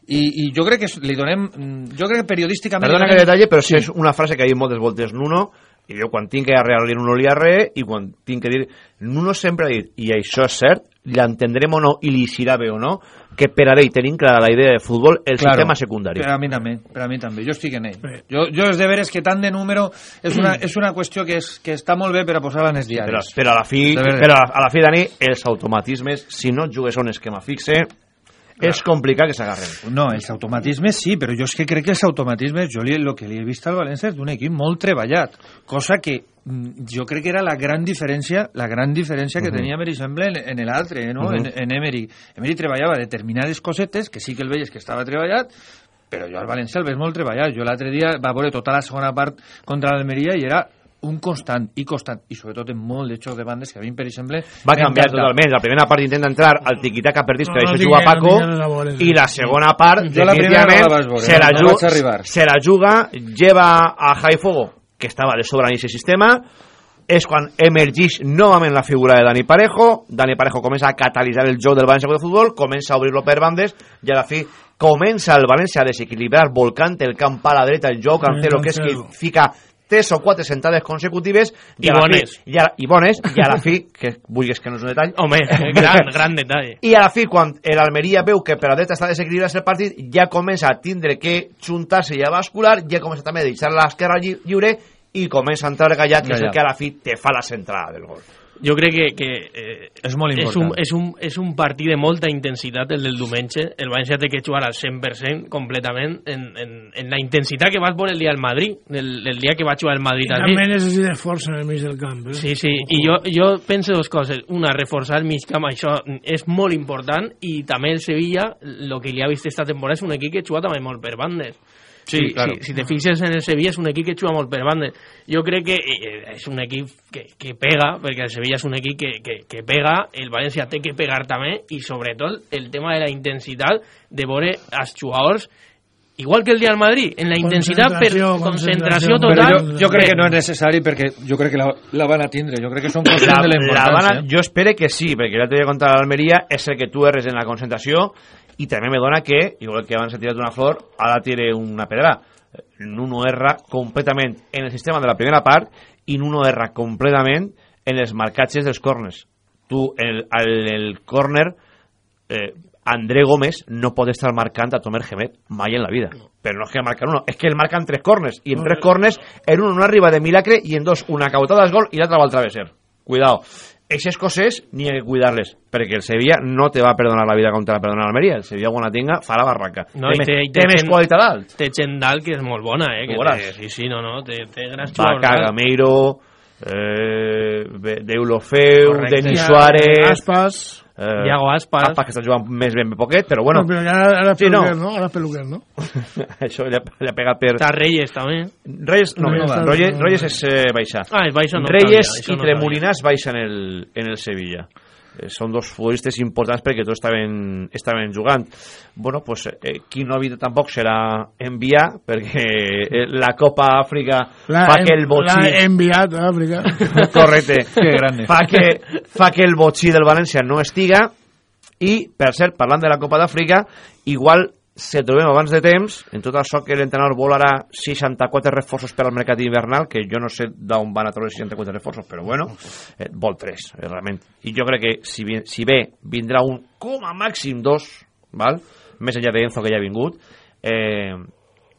[SPEAKER 13] I, i jo crec que li donem, jo crec que periodísticament...
[SPEAKER 1] Perdona que detalle, però sí. és una frase que ha dit moltes voltes Nuno, i jo quan tinc que arreglar Nuno li arre i quan tinc que dir Nuno sempre ha dit, i això és cert l'entendrem o no i li serà bé o no que per a ell tenim clara la idea de futbol el
[SPEAKER 13] Claro,
[SPEAKER 1] sistema secundari
[SPEAKER 13] Per a mi també, per a mi també. Jo estic en ell. Jo, jo és de veres que tant de número és una, és una qüestió que, és, que està molt bé per a posar-la en els
[SPEAKER 1] però,
[SPEAKER 13] diaris.
[SPEAKER 1] però a la fi, però a, a la fi Dani, els automatismes si no jugues a un esquema fixe és complicat que s'agarren
[SPEAKER 13] No, els automatismes sí, però jo és que crec que els automatismes, jo li, el que li he vist al València és d'un equip molt treballat, cosa que mm, jo crec que era la gran diferència la gran diferència que
[SPEAKER 1] Mhm.
[SPEAKER 13] tenia, per exemple, en, en l'altre, no?
[SPEAKER 1] Mhm.
[SPEAKER 13] en, en Emery. Emery treballava determinades cosetes, que sí que el veies que estava treballat, però jo al València el veig molt treballat. Jo l'altre dia va veure tota la segona part contra l'Almeria i era un constant i constant, i sobretot en molt de xoc de bandes que a mi, per exemple...
[SPEAKER 1] va canviar totalment. La primera part intenta entrar al tiquitaca per disc,
[SPEAKER 13] No,
[SPEAKER 1] que
[SPEAKER 13] no
[SPEAKER 1] això juga
[SPEAKER 13] no
[SPEAKER 1] Paco,
[SPEAKER 13] tinc res a veure, sí.
[SPEAKER 1] i la segona part,
[SPEAKER 13] Jo la primera no la veure,
[SPEAKER 1] se, la
[SPEAKER 13] no, no
[SPEAKER 1] se la juga, lleva a Jaifogo, que estava de sobre en aquest sistema, és quan emergeix novament la figura de Dani Parejo, Dani Parejo comença a catalitzar el joc del València de futbol, comença a obrir-lo per bandes, i a la fi comença el València a desequilibrar volcant el camp a la dreta, el joc, Cancelo, que és que
[SPEAKER 12] Cancelo.
[SPEAKER 1] fica tres o quatre sentades consecutives
[SPEAKER 12] I
[SPEAKER 1] a la
[SPEAKER 12] bones.
[SPEAKER 1] Fi, i, a, i bones i a la fi, que vulguis que no és un detall
[SPEAKER 12] Home, gran, gran detall.
[SPEAKER 1] i a la fi, quan l'Almeria veu que per la dreta està desequilibrat el partit, ja comença a tindre que juntar-se i a bascular, ja comença també a deixar l'esquerra lli lliure i comença a entrar Gallat, que és el que a la fi te fa la centrada del gol.
[SPEAKER 12] Jo crec que, que eh,
[SPEAKER 13] és molt
[SPEAKER 12] és un,
[SPEAKER 13] important.
[SPEAKER 12] és, un, és un partit de molta intensitat el del diumenge el València té que jugar al 100% completament en, en, en la intensitat que vas veure el dia del Madrid el, el dia que va jugar el Madrid
[SPEAKER 11] I
[SPEAKER 12] al
[SPEAKER 11] també
[SPEAKER 12] mig
[SPEAKER 11] necessites força en el mig del camp. Eh?
[SPEAKER 12] Sí, sí, i jo, jo penso dues coses. Una, reforçar el mig camp, això és molt important, i també el Sevilla, el que li ha vist esta temporada, és un equip que juga també molt per bandes.
[SPEAKER 13] Sí,
[SPEAKER 12] si,
[SPEAKER 13] claro.
[SPEAKER 12] si, si te fixes en el Sevilla, és un equip que juga molt per bandes. Jo crec que eh, és un equip que, que pega, perquè el Sevilla és un equip que, que, que pega, el València té que pegar també, i sobretot el tema de la intensitat de veure els jugadors igual que el dia del Madrid, en la intensitat per
[SPEAKER 11] Concentració,
[SPEAKER 12] concentració
[SPEAKER 13] Però
[SPEAKER 12] total.
[SPEAKER 13] jo, jo crec que no és necessari perquè jo crec que la, la van a tindre. Jo crec que són
[SPEAKER 1] La,
[SPEAKER 13] conscients de la
[SPEAKER 1] la
[SPEAKER 13] importància.
[SPEAKER 1] Habana, jo espero que sí, perquè l'altre dia contra l'Almeria és el que tu erres en la concentració i també me dona que, igual que abans ha tirat una flor, ara tire una pedra. Nuno erra completament en el sistema de la primera part i Nuno erra completament en els marcatges dels corners. Tu, el, el, el córner, eh, André Gómez no pot estar marcant a Tomer Gemet mai en la vida. Però no és que marquen uno, és que el marcan tres corners. I en tres corners, en uno no arriba de milagre i en dos una cautada és gol i l'altra va al travesser. Cuidado. Eixes coses ni ha que cuidar-les, perquè el Sevilla no te va perdonar la vida contra la perdonar l'Almeria. El Sevilla, quan la tinga, fa la barraca.
[SPEAKER 12] No,
[SPEAKER 1] té,
[SPEAKER 12] té,
[SPEAKER 1] té, més
[SPEAKER 12] gent-
[SPEAKER 1] qualitat dalt.
[SPEAKER 12] Té gent dalt que és molt bona, eh? Que té, sí, sí, no, no, té, té grans jugadors
[SPEAKER 1] Vaca. Gameiro, eh, Deulofeu. Denis Suárez...
[SPEAKER 11] Aspas.
[SPEAKER 1] Eh,
[SPEAKER 12] Iago Aspas.
[SPEAKER 1] Aspas, que està jugant més ben poquet, però bueno...
[SPEAKER 11] No, però ara, ara
[SPEAKER 1] Sí, no.
[SPEAKER 11] peluquer, no? Ara és peluquer, no?
[SPEAKER 1] Això li ha, li ha pegat per...
[SPEAKER 12] Està Reyes, també.
[SPEAKER 1] Reyes, no,
[SPEAKER 11] Reyes
[SPEAKER 1] no, Reyes, Reyes és eh, baixa.
[SPEAKER 12] Ah, és baixa, no
[SPEAKER 1] Reyes
[SPEAKER 12] això
[SPEAKER 1] i
[SPEAKER 12] no
[SPEAKER 1] Tremolinas baixen en el, en el Sevilla. Eh, són dos futbolistes importants perquè tots estaven, estaven jugant. Bueno, pues, eh, qui no havia tampoc serà enviar perquè eh, la Copa Àfrica fa que el
[SPEAKER 11] L'ha
[SPEAKER 1] botxí...
[SPEAKER 11] enviat a Àfrica.
[SPEAKER 1] Correcte.
[SPEAKER 13] Que grande.
[SPEAKER 1] Fa que, fa que el botxí del València no estiga i, per cert, parlant de la Copa d'Àfrica, igual se trobem abans de temps, en tot això que l'entrenador vol ara 64 reforços per al mercat hivernal, que jo no sé d'on van a trobar 64 reforços, però bueno, eh, vol 3, eh, realment. I jo crec que si, si bé vindrà un com a màxim dos, val? més enllà d'Enzo que ja ha vingut, eh,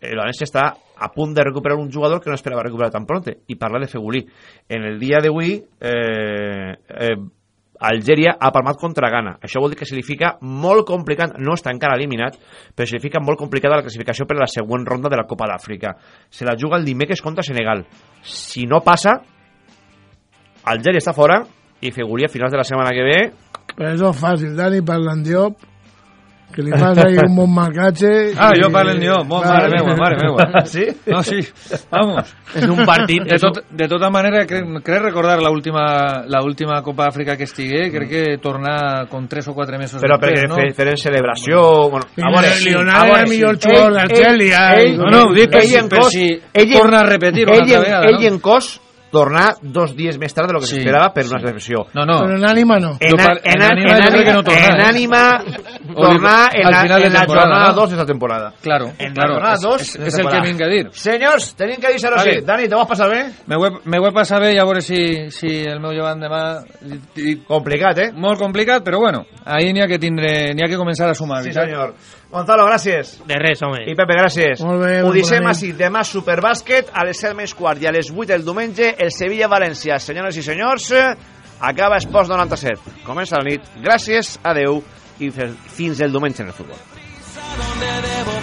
[SPEAKER 1] València està a punt de recuperar un jugador que no esperava recuperar tan pronte, i parla de Fegulí. En el dia d'avui, eh, eh, Algèria ha palmat contra Ghana. Això vol dir que se li fica molt complicat, no està encara eliminat, però se li fica molt complicada la classificació per a la següent ronda de la Copa d'Àfrica. Se la juga el dimecres contra Senegal. Si no passa, Algèria està fora i Fegulí a finals de la setmana que ve
[SPEAKER 11] Però és fàcil, Dani parla en Diop, que li fas ahí un bon marcatge...
[SPEAKER 13] Ah,
[SPEAKER 11] i-
[SPEAKER 13] jo parlo en Diop, bon, mare.
[SPEAKER 1] Sí?
[SPEAKER 13] No, sí, vamos.
[SPEAKER 12] És un partit...
[SPEAKER 13] De, tot, de tota manera, crec, crec recordar la última, la última Copa Àfrica que estigué, crec que tornar con 3 o 4 mesos
[SPEAKER 1] però perquè
[SPEAKER 13] després, no?
[SPEAKER 1] celebració... Bueno,
[SPEAKER 11] I
[SPEAKER 1] a veure,
[SPEAKER 11] Lionel
[SPEAKER 1] a
[SPEAKER 11] era
[SPEAKER 1] veure,
[SPEAKER 11] el millor
[SPEAKER 1] sí.
[SPEAKER 11] jugador
[SPEAKER 13] No, no, ho dic per
[SPEAKER 1] ell
[SPEAKER 13] si- per torna a repetir una
[SPEAKER 1] ell
[SPEAKER 13] altra
[SPEAKER 1] en-
[SPEAKER 13] vegada,
[SPEAKER 1] Ell
[SPEAKER 13] no?
[SPEAKER 1] en cos tornar dos dies més tard de lo que
[SPEAKER 13] Sí,
[SPEAKER 1] s'esperava per
[SPEAKER 13] sí.
[SPEAKER 1] una recepció.
[SPEAKER 13] No, no.
[SPEAKER 11] Però en ànima no.
[SPEAKER 1] En, en,
[SPEAKER 13] en ànima
[SPEAKER 1] en,
[SPEAKER 13] que no tornar,
[SPEAKER 1] en
[SPEAKER 13] eh?
[SPEAKER 1] ànima tornar en
[SPEAKER 13] al
[SPEAKER 1] la,
[SPEAKER 13] final de
[SPEAKER 1] en la
[SPEAKER 13] temporada,
[SPEAKER 1] jornada
[SPEAKER 13] ¿no?
[SPEAKER 1] 2 d'esta temporada.
[SPEAKER 13] Claro,
[SPEAKER 1] En
[SPEAKER 13] claro,
[SPEAKER 1] la jornada
[SPEAKER 13] és-
[SPEAKER 1] 2
[SPEAKER 13] és- és el que vinc a dir.
[SPEAKER 1] Senyors, tenim que
[SPEAKER 13] Vale.
[SPEAKER 1] sí. Dani, te ho has passat bé?
[SPEAKER 13] Me ho, he, me ho he passat bé i a veure si, si el meu llevant demà...
[SPEAKER 1] Complicat, eh?
[SPEAKER 13] Molt complicat, però bueno, ahir n'hi ha que tindre, n'hi ha que començar a sumar.
[SPEAKER 1] Sí, senyor. Gonzalo, gràcies.
[SPEAKER 12] De res, home.
[SPEAKER 1] I Pepe, gràcies.
[SPEAKER 11] Molt bé,
[SPEAKER 1] Ho deixem així. Demà Superbàsquet a les 7 més quart i a les 8 del diumenge el Sevilla-València. Senyores i senyors, acaba Esports 97. Comença la nit. Gràcies, adeu i fins el diumenge en el futbol.
[SPEAKER 18] donde